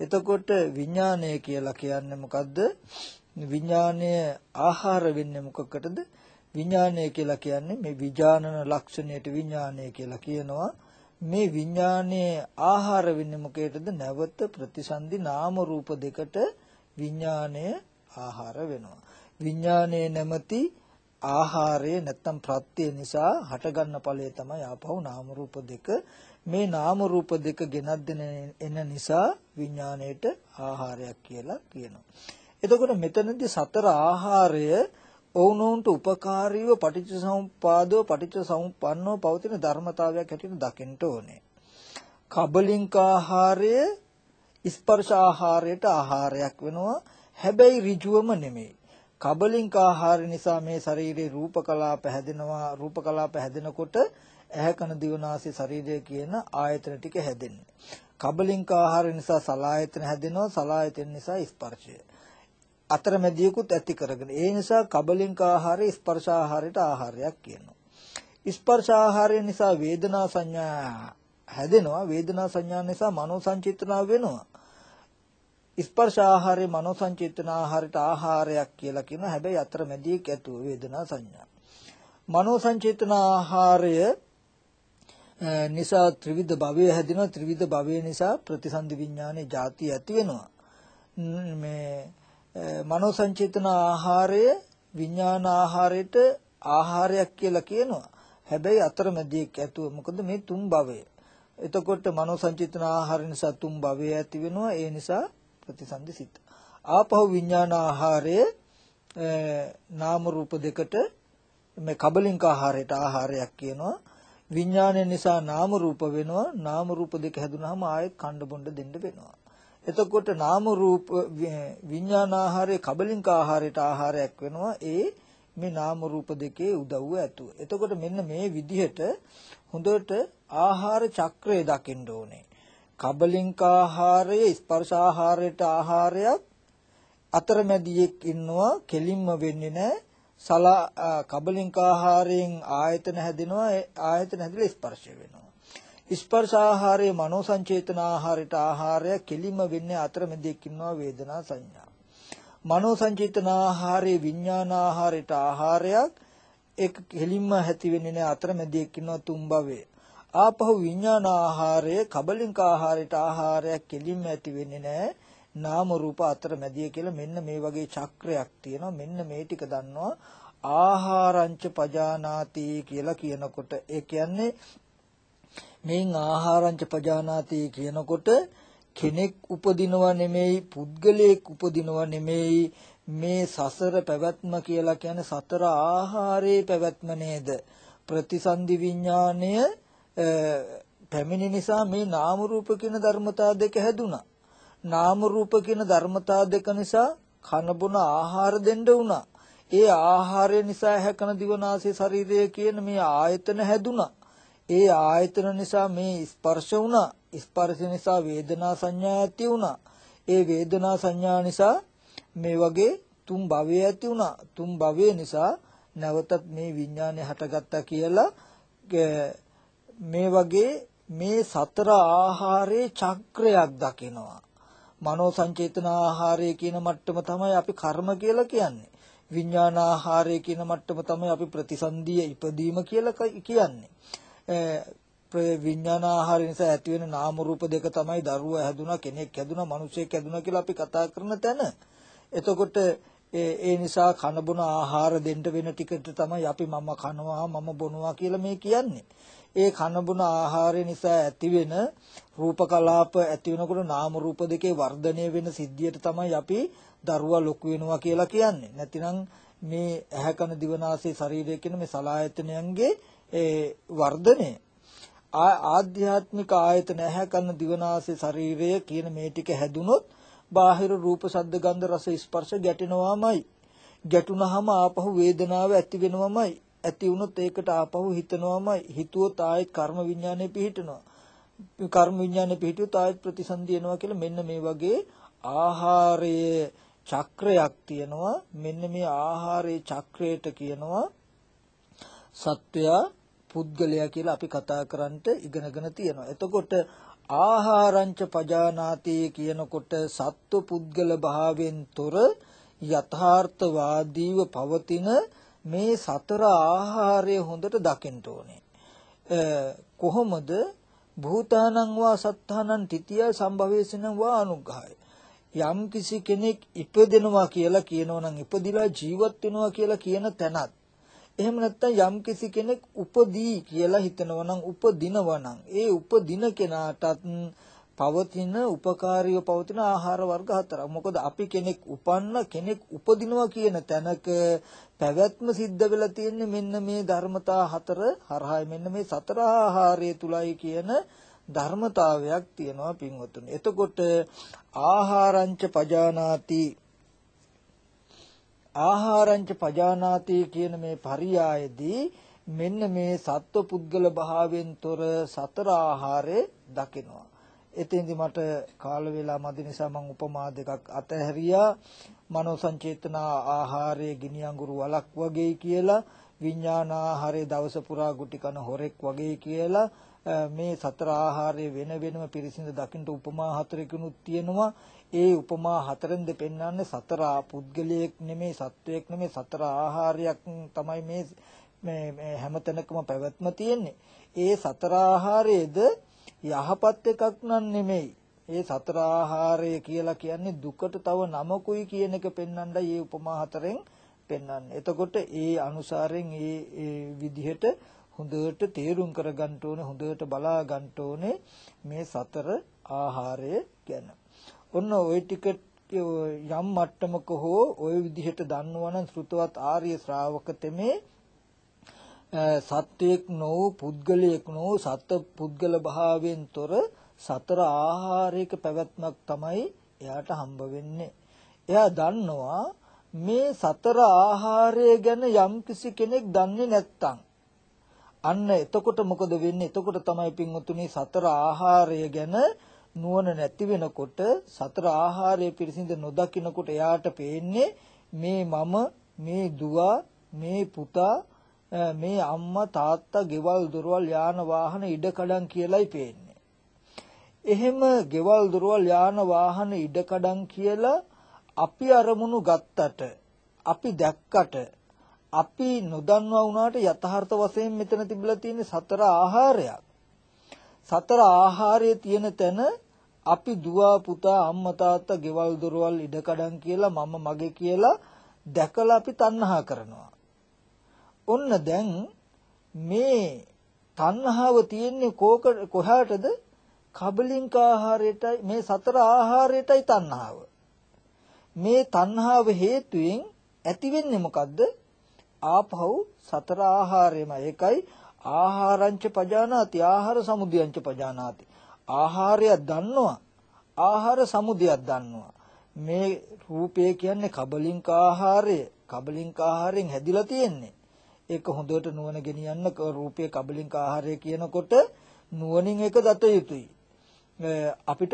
Speaker 1: එතකොට විඥානය කියලා කියන්නේ මොකද්ද? විඥානය ආහාර වෙන්නේ මොකකටද? විඥානය කියලා කියන්නේ මේ විඥානන ලක්ෂණයට විඥානය කියලා කියනවා. මේ විඥානයේ ආහාර වෙන්නේ මොකේටද නැවත ප්‍රතිසන්දි නාම රූප දෙකට විඥානය ආහාර වෙනවා. විඥානයේ නැමැති ආහාරය නැත්තම් ප්‍රත්‍ය නිසා හටගන්න ඵලය තමයි ආපහු නාම රූප දෙක. මේ නාම රූප දෙක ගෙනත් දෙන එන නිසා විඥාණයට ආහාරයක් කියලා කියනවා. එතකොට මෙතනදී සතර ආහාරය ඔවුනොන්ට උපකාරීව පටිච්චසමුපාදව පටිච්චසමුප්පන්නව පවතින ධර්මතාවයක් හැටියට දකින්න ඕනේ. කබලින්ක ආහාරය ස්පර්ශ ආහාරයට ආහාරයක් වෙනවා. හැබැයි ඍජුවම නෙමෙයි. කබලින්ක ආහාර නිසා මේ ශරීරේ රූප කලාප හැදෙනවා. රූප කලාප හැදෙනකොට ඇහැ කන දිවනාසය ශරීරය කියන ආයතන ටික හැදෙන්නේ. කබලින්ක ආහාර නිසා සලායතන හැදෙනවා. සලායතන නිසා ස්පර්ශය. අතරමැදියකුත් ඇති කරගෙන ඒ නිසා කබලින්ක ආහාරය ස්පර්ශ ආහාරයට ආහාරයක් කියනවා. ස්පර්ශ ආහාරය නිසා වේදනා සංඥා හැදෙනවා. වේදනා සංඥා නිසා මනෝ සංචේතනා වෙනවා. ස්පර්ශ ආහාරය මනෝ සංචේතන ආහාරයට ආහාරයක් කියලා කියනවා හැබැයි අතරමැදියක ඇතුව වේදනා සංඥා. මනෝ සංචේතන ආහාරය නිසා ත්‍රිවිධ භවය හැදෙනවා. ත්‍රිවිධ භවය නිසා ප්‍රතිසන්දි විඥානයේ ಜಾති ඇති වෙනවා. මේ මනෝ සංචේතන ආහාරය විඥාන ආහාරයට ආහාරයක් කියලා කියනවා. හැබැයි අතරමැදියෙක් ඇතුව මොකද මේ තුන් භවය. එතකොට මනෝ සංචේතන ආහාර නිසා තුන් භවය ඇති වෙනවා. ඒ නිසා ප්‍රතිසන්දි සිත. ආපහු විඥාන ආහාරය නාම රූප දෙකට මේ කබලින්ක ආහාරයට ආහාරයක් කියනවා. විඥානය නිසා නාම රූප වෙනවා. නාම රූප දෙක හැදුනහම ආයෙත් කණ්ඩ බොණ්ඩ දෙන්න වෙනවා. එතකොට නාම රූප විඥාන ආහාරයේ කබලින්ක ආහාරයට ආහාරයක් වෙනවා ඒ මේ නාම රූප දෙකේ උදව්ව ඇතුව. එතකොට මෙන්න මේ විදිහට හොඳට ආහාර චක්‍රය දකින්න ඕනේ. කබලින්ක ආහාරයේ ස්පර්ශ ආහාරයට ආහාරයක් අතරමැදියෙක් ඉන්නවා කෙලින්ම වෙන්නේ නැහැ. සලා කබලින්ක ආහාරයෙන් ආයතන හැදෙනවා ආයතන හැදිලා ස්පර්ශ වෙනවා. ස්පර්ශ ආහාරයේ මනෝ සංචේතන ආහාරයට ආහාරය කෙලින්ම වෙන්නේ අතරමැදෙක් ඉන්නවා වේදනා සංඥා. මනෝ සංචේතන ආහාරයේ විඥාන ආහාරයට ආහාරයක් ඒක කෙලින්ම ඇති වෙන්නේ නැහැ අතරමැදෙක් ඉන්නවා තුන් භවයේ. ආපහු විඥාන ආහාරයේ කබලින්ක ආහාරයට ආහාරයක් කෙලින්ම ඇති වෙන්නේ නැහැ. නාම රූප අතරමැදිය කියලා මෙන්න මේ වගේ චක්‍රයක් තියෙනවා. මෙන්න මේ ටික දන්නවා. ආහාරංච පජානාති කියලා කියනකොට ඒ කියන්නේ මෙයින් ආහාරංච පජානාති කියනකොට කෙනෙක් උපදිනව නෙමෙයි පුද්ගලයෙක් උපදිනව නෙමෙයි මේ සසර පැවැත්ම කියලා කියන්නේ සතර ආහාරයේ පැවැත්ම නේද? ප්‍රතිසන්දි විඥාණය පැමිණි නිසා මේ නාම රූප කියන ධර්මතා දෙක හැදුනා නාම රූප කියන ධර්මතා දෙක නිසා කන බොන ආහාර දෙන්න වුණා. ඒ ආහාරය නිසා හැකන දිවනාසය ශරීරය කියන මේ ආයතන හැදුනා ඒ ආයතන නිසා මේ ස්පර්ශ වුණා. ස්පර්ශ නිසා වේදනා සංඥා ඇති වුණා. ඒ වේදනා සංඥා නිසා මේ වගේ තුන් භවය ඇති වුණා. තුන් භවය නිසා නැවතත් මේ විඥානය හටගත්තා කියලා මේ වගේ මේ සතර ආහාරයේ චක්‍රයක් දකිනවා. මනෝ සංචේතන ආහාරය කියන මට්ටම තමයි අපි කර්ම කියලා කියන්නේ. විඥාන ආහාරය කියන මට්ටම තමයි අපි ප්‍රතිසන්දිය ඉපදීම කියලා කියන්නේ. විඥාන ආහාර නිසා ඇති වෙන නාම රූප දෙක තමයි දරුවා හැදුනා කෙනෙක් හැදුනා මිනිසෙක් හැදුනා කියලා අපි කතා කරන තැන. එතකොට ඒ නිසා කන බොන ආහාර දෙන්න වෙන ටිකට තමයි අපි මම කනවා මම බොනවා කියලා මේ කියන්නේ. ඒ කන බොන ආහාරය නිසා ඇති වෙන රූප කලාප ඇති වෙනකොට නාම රූප දෙකේ වර්ධනය වෙන සිද්ධියට තමයි අපි දරුවා ලොකු වෙනවා කියලා කියන්නේ. නැතිනම් මේ ඇහැ කන දිවනාසය ශරීරය කියන මේ සලායතනයන්ගේ ඒ වර්ධනය ආධ්‍යාත්මික ආයතන ඇහැ කන දිවනාසය ශරීරය කියන මේ ටික හැදුනොත් බාහිර රූප ශබ්ද ගන්ධ රස ස්පර්ශ ගැටෙනවාමයි ගැටුනහම ආපහු වේදනාව ඇති වෙනවමයි. ඇති වුණොත් ඒකට ආපහු හිතනවමයි. හිතුවොත් ආයෙත් කර්ම විඥානේ පිහිටනවා. කර්ම විඥානේ පිහිටියොත් ආයෙත් ප්‍රතිසන්දි එනවා කියලා මෙන්න මේ වගේ ආහාරයේ චක්‍රයක් තියෙනවා. මෙන්න මේ ආහාරයේ චක්‍රයට කියනවා සත්වයා පුද්ගලයා කියලා අපි කතා කරන්නට ඉගෙනගෙන තියෙනවා. එතකොට ආහාරංච පජානාති කියනකොට සත්ව පුද්ගල භාවයෙන් තොර යථාර්ථවාදීව පවතින මේ සතර ආහාරය හොඳට දකින්න ඕනේ. කොහොමද භූතානං වා සත්තානං තිතිය සම්භවේසන වා අනුග්‍රහය. යම් කිසි කෙනෙක් ඉපදෙනවා කියලා කියනවා නම් ඉපදිලා ජීවත් වෙනවා කියලා කියන තැනත් එහෙම නැත්නම් යම් කිසි කෙනෙක් උපදී කියලා හිතනවා නම් උපදිනවා නම් ඒ උපදින කෙනාටත් පවතින උපකාරීව පවතින ආහාර වර්ග හතරක්. මොකද අපි කෙනෙක් උපන්න කෙනෙක් උපදිනවා කියන තැනක පැවැත්ම සිද්ධ වෙලා තියෙන්නේ මෙන්න මේ ධර්මතා හතර හරහායි මෙන්න මේ සතර ආහාරය තුලයි කියන ධර්මතාවයක් තියෙනවා පින්වතුනි. එතකොට ආහාරංච පජානාති ආහාරංච පජානාති කියන මේ පරියායේදී මෙන්න මේ සත්ව පුද්ගල භාවයෙන් තොර සතර ආහාරය දකිනවා. එතෙන්දි මට කාල වේලා මදි නිසා මම උපමා දෙකක් අතහැරියා. මනෝ සංචේතන ආහාරයේ ගිනි අඟුරු වලක් වගේ කියලා විඥාන ආහාරයේ දවස පුරා ගුටි කන හොරෙක් වගේ කියලා මේ සතර ආහාරයේ වෙන වෙනම පිරිසිඳ දකින්න උපමා හතරකිනුත් තියෙනවා ඒ උපමා හතරෙන්ද පෙන්වන්නේ සතර පුද්ගලයෙක් නෙමේ සත්වයක් නෙමේ සතර ආහාරයක් තමයි මේ මේ හැමතැනකම පැවැත්ම තියෙන්නේ. ඒ සතර ආහාරයේද යහපත් එකක් නන් නෙමෙයි. ඒ සතර ආහාරය කියලා කියන්නේ දුකට තව නමකුයි කියන එක පෙන්වන්නයි මේ උපමා හතරෙන් පෙන්වන්නේ. එතකොට ඒ අනුසාරයෙන් ඒ විදිහට හොඳට තේරුම් කරගන්න ඕනේ හොඳට බලා ගන්න ඕනේ මේ සතර ආහාරය ගැන. ඔන්න ওই ටික යම් මට්ටමක හෝ ওই විදිහට දන්නවනම් ශ්‍රුතවත් ආර්ය ශ්‍රාවක තෙමේ සත්වයක් නොව පුද්ගලයෙක් නොව සත්ව පුද්ගල භාවයෙන් තොර සතර ආහාරයක පැවැත්මක් තමයි එයාට හම්බ වෙන්නේ. එයා දන්නවා මේ සතර ආහාරය ගැන යම්කිසි කෙනෙක් දන්නේ නැත්තම් අන්න එතකොට මොකද වෙන්නේ? එතකොට තමයි පින්වතුනි සතර ආහාරය ගැන නුවණ නැති වෙනකොට සතර ආහාරය පිරිසිඳ නොදකිනකොට එයාට පේන්නේ මේ මම මේ දුව මේ පුතා මේ අම්මා තාත්තා ගෙවල් දොරවල් යාන වාහන ඉඩකඩම් කියලායි පේන්නේ. එහෙම ගෙවල් දොරවල් යාන වාහන ඉඩකඩම් කියලා අපි අරමුණු ගත්තට අපි දැක්කට අපි නොදන්වා වුණාට යථාර්ථ වශයෙන් මෙතන තිබිලා තියෙන සතර ආහාරයක්. සතර ආහාරයේ තියෙන තැන අපි දුව පුතා අම්මා තාත්තා ගෙවල් දොරවල් ඉඩකඩම් කියලා මම මගේ කියලා දැකලා අපි තණ්හා කරනවා. ඔන්න දැන් මේ තණ්හාව තියෙන්නේ කෝක කොහාටද? කබලින්ක ආහාරයටයි මේ සතර ආහාරයටයි තණ්හාව. මේ තණ්හාව හේතුවෙන් ඇති වෙන්නේ මොකද්ද? ආපහු සතර ආහාරයම ඒකයි ආහාරංච පජානාති ආහාර සමුදයංච පජානාති ආහාරයක් දන්නවා. ආහාර සමුදයක් දන්නවා. මේ රූපය කියන්නේ කබලින්ක ආහාරය. කබලින්ක ආහාරයෙන් හැදිලා තියෙන්නේ. ඒක හොඳට නුවණ ගෙනියන්න රූපය කබලින්ක ආහාරය කියනකොට නුවණින් ඒක දත යුතුයි. අපිට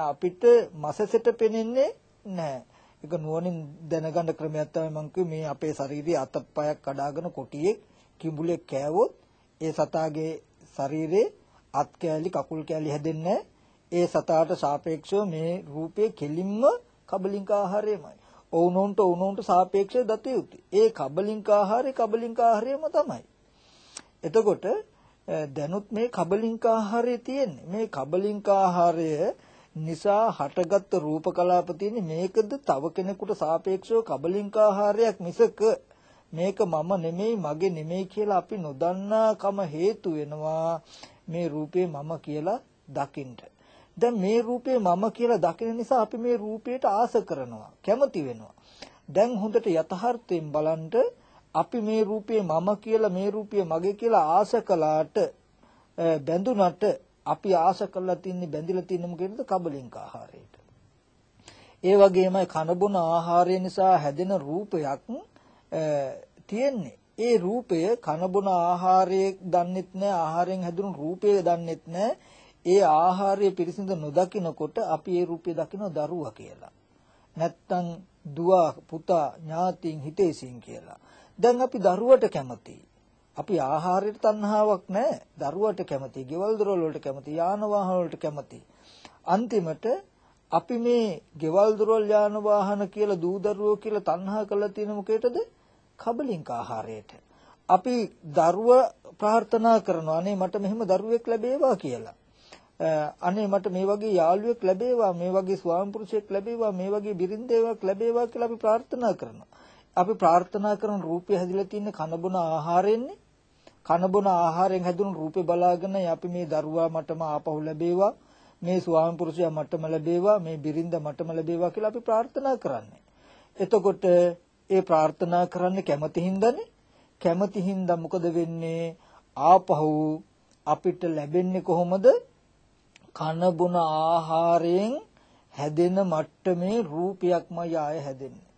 Speaker 1: අපිට මසසෙට පෙනෙන්නේ නැහැ. ඒක නුවණින් දැනගන්න ක්‍රමයක් තමයි මම කිව්වේ. මේ අපේ ශරීරයේ අතපයක් කඩාගෙන කොටියෙක් කිඹුලෙක් කෑවොත් ඒ සතාගේ ශරීරේ අත් කෑලි කකුල් කෑලි හැදෙන්නේ ඒ සතාට සාපේක්ෂව මේ රූපේ කෙලින්ම කබලින්ක ආහාරයමයි. ඔවුනොන්ට ඔවුනොන්ට සාපේක්ෂව දත යුතුයි. ඒ කබලින්ක ආහාරය කබලින්ක ආහාරයම තමයි. එතකොට දැනුත් මේ කබලින්ක ආහාරය තියෙන්නේ. මේ කබලින්ක ආහාරය නිසා හටගත්තු රූප කලාප තියෙන්නේ මේකද තව කෙනෙකුට සාපේක්ෂව කබලින්ක ආහාරයක් මිසක මේක මම නෙමෙයි මගේ නෙමෙයි කියලා අපි නොදන්නාකම හේතු වෙනවා මේ රූපේ මම කියලා දකින්න. දැන් මේ රූපේ මම කියලා දකින නිසා අපි මේ රූපයට ආස කරනවා කැමති වෙනවා. දැන් හොඳට යථාර්ථයෙන් බලන්න අපි මේ රූපේ මම කියලා මේ රූපය මගේ කියලා ආස කළාට බැඳුනට අපි ආස කරලා තින්නේ බැඳිලා තින්නේ මොකේද කබලින්ක ආහාරයට. ඒ වගේමයි කනබුන ආහාරය නිසා හැදෙන රූපයක් තියෙන්නේ. ඒ රූපය කනබුන ආහාරයේ දන්නෙත් නැහැ ආහාරයෙන් හැදුණු රූපය දන්නෙත් නැහැ. ඒ ආහාරය පිරිසිඳ නොදකිනකොට අපි ඒ රූපය දකින දරුවා කියලා. නැත්තම් දුව පුතා ඥාතීන් හිතේසින් කියලා. දැන් අපි දරුවට කැමතියි. අපි ආහාරයට තණ්හාවක් නැහැ. දරුවට කැමතියි, ගෙවල් දොරවල් වලට කැමතියි, යාන වාහන වලට කැමතියි. අන්තිමට අපි මේ ගෙවල් දොරවල් යාන වාහන කියලා දූ දරුවෝ කියලා තණ්හා කරලා තියෙන මොකේටද? කබලින්ක ආහාරයට. අපි දරුව ප්‍රාර්ථනා කරනවා අනේ මට මෙහෙම දරුවෙක් ලැබේවා කියලා. අනේ මට මේ වගේ යාළුවෙක් ලැබේවා මේ වගේ ස්වාම පුරුෂයෙක් ලැබේවා මේ වගේ බිරින්දේවක් ලැබේවා කියලා අපි ප්‍රාර්ථනා කරනවා. අපි ප්‍රාර්ථනා කරන රූපය හැදිලා තියෙන කනබුන ආහාරයෙන්නේ කනබුන ආහාරයෙන් හැදුණු රූපේ බලාගෙන අපි මේ දරුවා මටම ආපහු ලැබේවා මේ ස්වාමි පුරුෂයා මටම ලැබේවා මේ බිරිඳ මටම ලැබේවා කියලා අපි ප්‍රාර්ථනා කරන්නේ. එතකොට ඒ ප්‍රාර්ථනා කරන්නේ කැමති හින්දානේ. කැමති හින්දා මොකද වෙන්නේ? ආපහු අපිට ලැබෙන්නේ කොහොමද? කන බොන ආහාරයෙන් හැදෙන මට්ටමේ රූපයක්මයි ආය හැදෙන්නේ.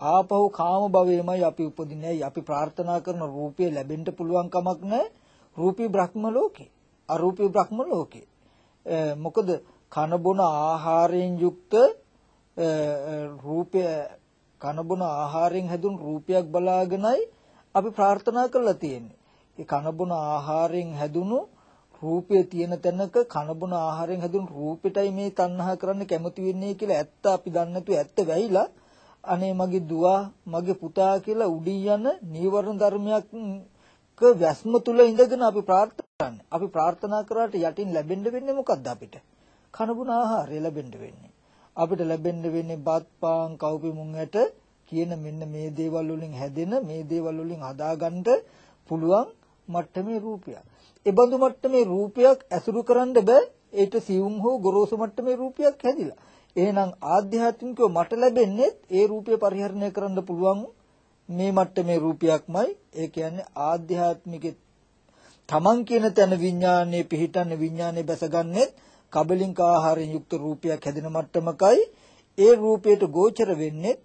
Speaker 1: ආපහු කාම භවයේමයි අපි උපදින්නේ. අපි ප්‍රාර්ථනා කරන රූපය ලැබෙන්න පුළුවන් කමක් නැහැ. රූපී බ්‍රහ්ම ලෝකේ. අරූපී බ්‍රහ්ම ලෝකේ. මොකද කන බොන ආහාරයෙන් යුක්ත රූපය කන බොන ආහාරයෙන් හැදුණු රූපයක් බලාගෙනයි අපි ප්‍රාර්ථනා කරලා තියෙන්නේ. ඒ කන බොන ආහාරයෙන් හැදුණු රූපය තියෙන තැනක කන බොන ආහාරයෙන් හැදුණු රූපෙටයි මේ තණ්හා කරන්න කැමති වෙන්නේ කියලා ඇත්ත අපි දන්නේ නැතුව ඇත්ත වැහිලා අනේ මගේ දුව මගේ පුතා කියලා උඩින් යන නීවරණ ධර්මයක් වැස්ම තුල ඉඳගෙන අපි ප්‍රාර්ථනා අපි ප්‍රාර්ථනා කරාට යටින් ලැබෙන්න වෙන්නේ මොකද්ද අපිට? කනබුන ආහාරය ලැබෙන්න වෙන්නේ. අපිට ලැබෙන්න වෙන්නේ බත් පාන් කව්පි මුං ඇට කියන මෙන්න මේ දේවල් වලින් හැදෙන මේ දේවල් වලින් හදාගන්න පුළුවන් මට්ටමේ රූපයක්. ඒ බඳු මට්ටමේ රූපයක් ඇසුරු කරන්න බෑ ඒට සියුම් හෝ ගොරෝසු මට්ටමේ රූපයක් හැදිලා. එහෙනම් ආධ්‍යාත්මිකව මට ලැබෙන්නේ ඒ රූපය පරිහරණය කරන්න පුළුවන් මේ මට්ටමේ රූපයක්මයි. ඒ කියන්නේ ආධ්‍යාත්මික තමන් කියන තැන විඥානයේ පිහිටන්නේ විඥානයේ බැසගන්නේ කබලින්ක ආහාරයෙන් යුක්ත රූපයක් හැදෙන මට්ටමකයි ඒ රූපයට ගෝචර වෙන්නේ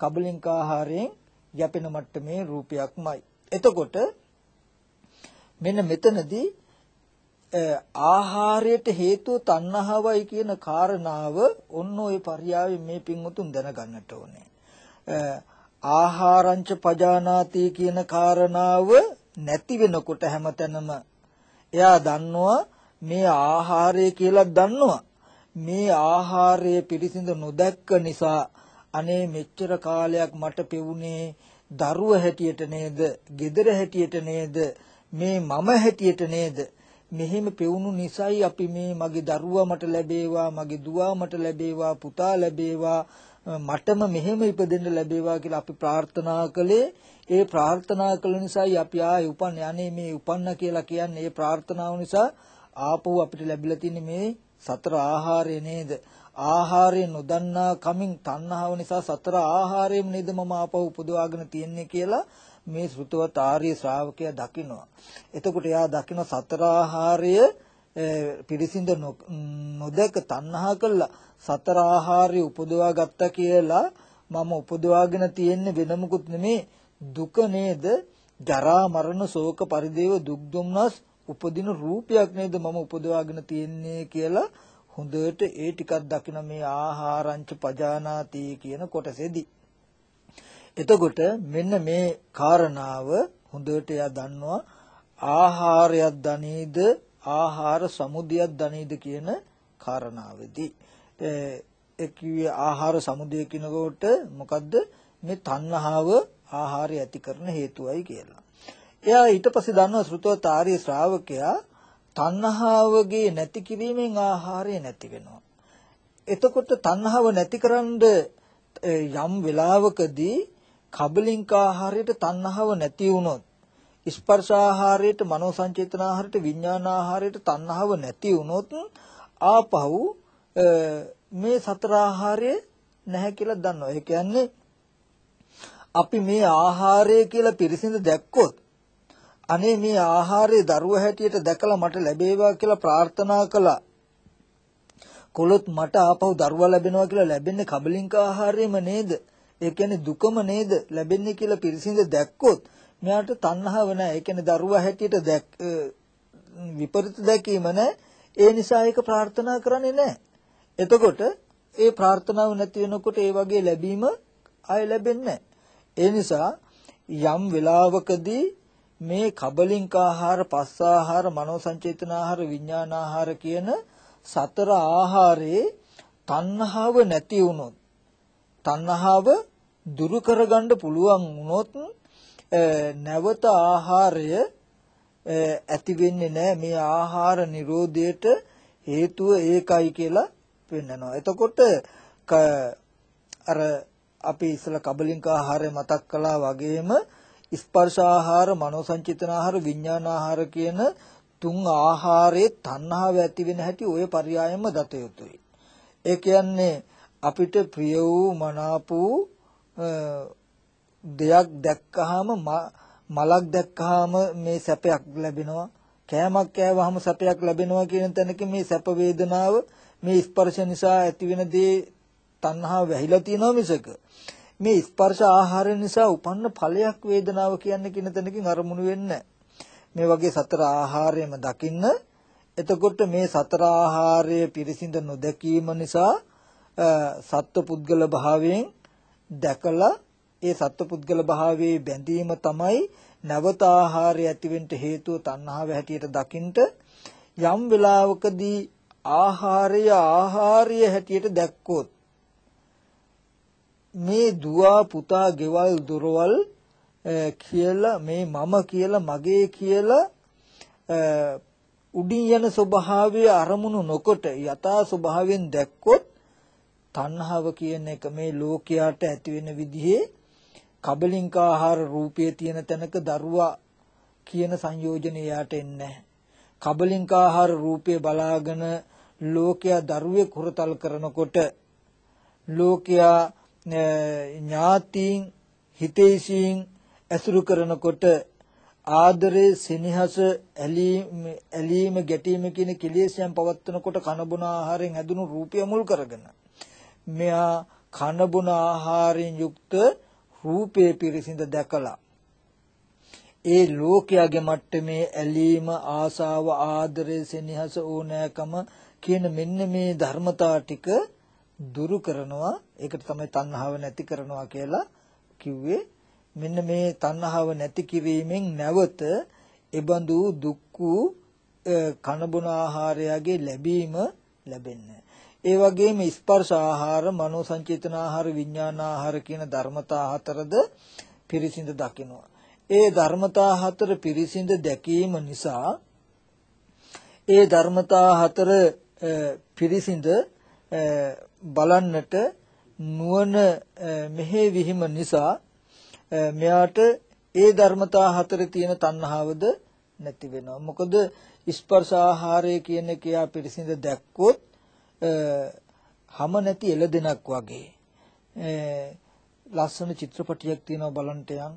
Speaker 1: කබලින්ක ආහාරයෙන් යැපෙන මට්ටමේ රූපයක්මයි. එතකොට මෙන්න මෙතනදී ආහාරයට හේතුව තණ්හාවයි කියන කාරණාව ඔන්න ඔය පරියාවෙන් මේ පින්වුතුන් දැනගන්නට ඕනේ. ආහාරංච පජානාති කියන කාරණාව නැති වෙනකොට හැමතැනම එයා දන්නවා මේ ආහාරය කියලා දන්නවා. මේ ආහාරය පිළිසිඳ නොදැක්ක නිසා අනේ මෙච්චර කාලයක් මට පෙවුනේ දරුව හැටියට නේද? gedara හැටියට නේද? මේ මම හැටියට නේද? මෙහෙම පෙවුණු නිසායි අපි මේ මගේ දරුවා මට ලැබේවා මගේ දුවා මට ලැබේවා පුතා ලැබේවා මටම මෙහෙම ඉපදෙන්න ලැබේවා කියලා අපි ප්‍රාර්ථනා කළේ ඒ ප්‍රාර්ථනා කළ නිසායි අපි ආයේ උපන් යන්නේ මේ උපන්න කියලා කියන්නේ ඒ ප්‍රාර්ථනාව නිසා ආපහු අපිට ලැබිලා තියෙන මේ සතර ආහාරය නේද? ආහාරය නොදන්නා කමින් තණ්හාව නිසා සතර ආහාරයෙන් නේද මම ආපහු උපදවාගෙන තියන්නේ කියලා මේ ශ්‍රුතවත් ආර්ය ශ්‍රාවකයා දකිනවා. එතකොට එයා දකින සතර ආහාරය පිරිසිඳ නොදක තණ්හා කළා. සතර ආහාරය උපදවා ගත්තා කියලා මම උපදවාගෙන තියෙන්නේ වෙන මොකුත් නෙමේ. දුක නේද? ජරා මරණ ශෝක පරිදේව දුක් දුම්නස් උපදින රූපයක් නේද මම උපදවාගෙන තියෙන්නේ කියලා හොඳට ඒ ටිකක් දකින මේ ආහාරංච පජානාති කියන කොටසේදී. එතකොට මෙන්න මේ කාරණාව හොඳට එයා දන්නවා. ආහාරයක් දනේද? ආහාර සමුදයක් දනේද කියන කාරණාවේදී. ඒ කිව්වේ ආහාර සමුදය කියනකොට මොකද්ද? මේ තණ්හාව ආහාරය ඇති කරන හේතුවයි කියලා. එයා ඊට පස්සේ දන්නවා ශ්‍රුතවත් ආර්ය ශ්‍රාවකයා තණ්හාවගේ නැති කිරීමෙන් ආහාරය නැති වෙනවා. එතකොට තණ්හාව නැතිකරන්න යම් වෙලාවකදී කබලින්ක ආහාරයට තණ්හාව නැති වුණොත් ස්පර්ශ ආහාරයට මනෝ සංචේතන ආහාරයට විඥාන ආහාරයට තණ්හාව නැති වුණොත් ආපහු මේ සතර ආහාරය නැහැ කියලා දන්නවා. ඒ කියන්නේ අපි මේ ආහාරය කියලා පිරිසිඳ දැක්කොත් අනේ මේ ආහාරයේ දරුව හැටියට දැකලා මට ලැබේවා කියලා ප්‍රාර්ථනා කළා. කොළොත් මට ආපහු දරුවා ලැබෙනවා කියලා ලැබෙන්නේ කබලින්ක ආහාරයෙම නේද? ඒ කියන්නේ දුකම නේද ලැබෙන්නේ කියලා පිරිසිඳ දැක්කොත් මෙයාට තණ්හාව නැහැ. ඒ කියන්නේ දරුවා හැටියට දැක් විපරිත දැකීම නැහැ. ඒ නිසා ඒක ප්‍රාර්ථනා කරන්නේ නැහැ. එතකොට ඒ ප්‍රාර්ථනාව නැති වෙනකොට ඒ වගේ ලැබීම ආය ලැබෙන්නේ ඒ නිසා යම් වෙලාවකදී මේ කබලින්ක ආහාර, පස්ස ආහාර, මනෝ සංචේතන ආහාර, විඥාන ආහාර කියන සතර ආහාරේ තණ්හාව නැති වුණොත් තණ්හාව දුරු කරගන්න පුළුවන් වුණොත් නැවත ආහාරය ඇති වෙන්නේ නැහැ මේ ආහාර නිරෝධයට හේතුව ඒකයි කියලා පෙන්නනවා. එතකොට අර අපි ඉස්සලා කබලින්ක ආහාරය මතක් කළා වගේම ස්පර්ශ ආහාර, මනෝ සංචිතන ආහාර, විඥාන ආහාර කියන තුන් ආහාරයේ තණ්හාව ඇති වෙන හැටි ওই පරයයම දත යුතුයි. ඒ කියන්නේ අපිට ප්‍රිය වූ මනාප වූ දෙයක් දැක්කහම මලක් දැක්කහම මේ සැපයක් ලැබෙනවා කෑමක් කෑවහම සැපයක් ලැබෙනවා කියන තැනක මේ සැප වේදනාව මේ ස්පර්ශ නිසා ඇතිවෙන දේ තණ්හාව වැහිලා තියෙනවා මිසක මේ ස්පර්ශ ආහාර නිසා උපන්න ඵලයක් වේදනාව කියන්නේ කියන තැනකින් අරමුණු වෙන්නේ මේ වගේ සතර ආහාරයම දකින්න එතකොට මේ සතර ආහාරය පිරිසිඳ නොදැකීම නිසා සත්ව පුද්ගල භාවයෙන් දැකලා ඒ සත්පුද්ගල භාවයේ බැඳීම තමයි නැවත ආහාරය ඇතිවෙන්න හේතුව තණ්හාව හැටියට දකින්ට යම් වෙලාවකදී ආහාරය ආහාරය හැටියට දැක්කොත් මේ දුව පුතා ගෙවල් දොරවල් කියලා මේ මම කියලා මගේ කියලා උඩින් යන ස්වභාවය අරමුණු නොකොට යථා ස්වභාවයෙන් දැක්කොත් තණ්හාව කියන එක මේ ලෝකයට ඇති වෙන විදිහේ කබලින්කාහාර රූපයේ තියෙන තැනක දරුවා කියන සංයෝජනය යාට එන්නේ නැහැ. කබලින්කාහාර රූපය බලාගෙන ලෝකයා දරුවේ කුරතල් කරනකොට ලෝකයා ඥාතීන් හිතේශීන් ඇසුරු කරනකොට ආදරේ සෙනෙහස ඇලීම ඇලීම ගැටීම කියන කෙලෙස්යන් පවත්වනකොට කනබුන ආහාරයෙන් හැදුණු රූපය මුල් කරගෙන මෙයා කනබුන ආහාරයෙන් යුක්ත රූපේ පිරිසිඳ දැකලා ඒ ලෝකයාගේ මට්ටමේ ඇලීම ආසාව ආදරය සෙනෙහස ඕනෑකම කියන මෙන්න මේ ධර්මතා ටික දුරු කරනවා. ඒකට තමයි තණ්හාව නැති කරනවා කියලා කිව්වේ. මෙන්න මේ තණ්හාව නැති කිරීමෙන් නැවත එබඳු දුක්ඛ කනබුන ආහාරයගේ ලැබීම ලැබෙන්නේ. ඒ වගේම ස්පර්ශ ආහාර, මනෝ සංචේතන ආහාර, විඥාන ආහාර කියන ධර්මතා හතරද පිරිසිඳ දකිනවා. ඒ ධර්මතා හතර පිරිසිඳ දැකීම නිසා ඒ ධර්මතා හතර පිරිසිඳ බලන්නට නුවණ මෙහි විහිම නිසා මෙයාට ඒ ධර්මතා හතරේ තියෙන තණ්හාවද නැති වෙනවා. මොකද ස්පර්ශ ආහාරය කියන එක යා පිරිසිඳ දැක්කොත් හැම නැති එළදෙනක් වගේ. ලස්සන චිත්‍රපටියක් තියෙනවා බලන්ට යන්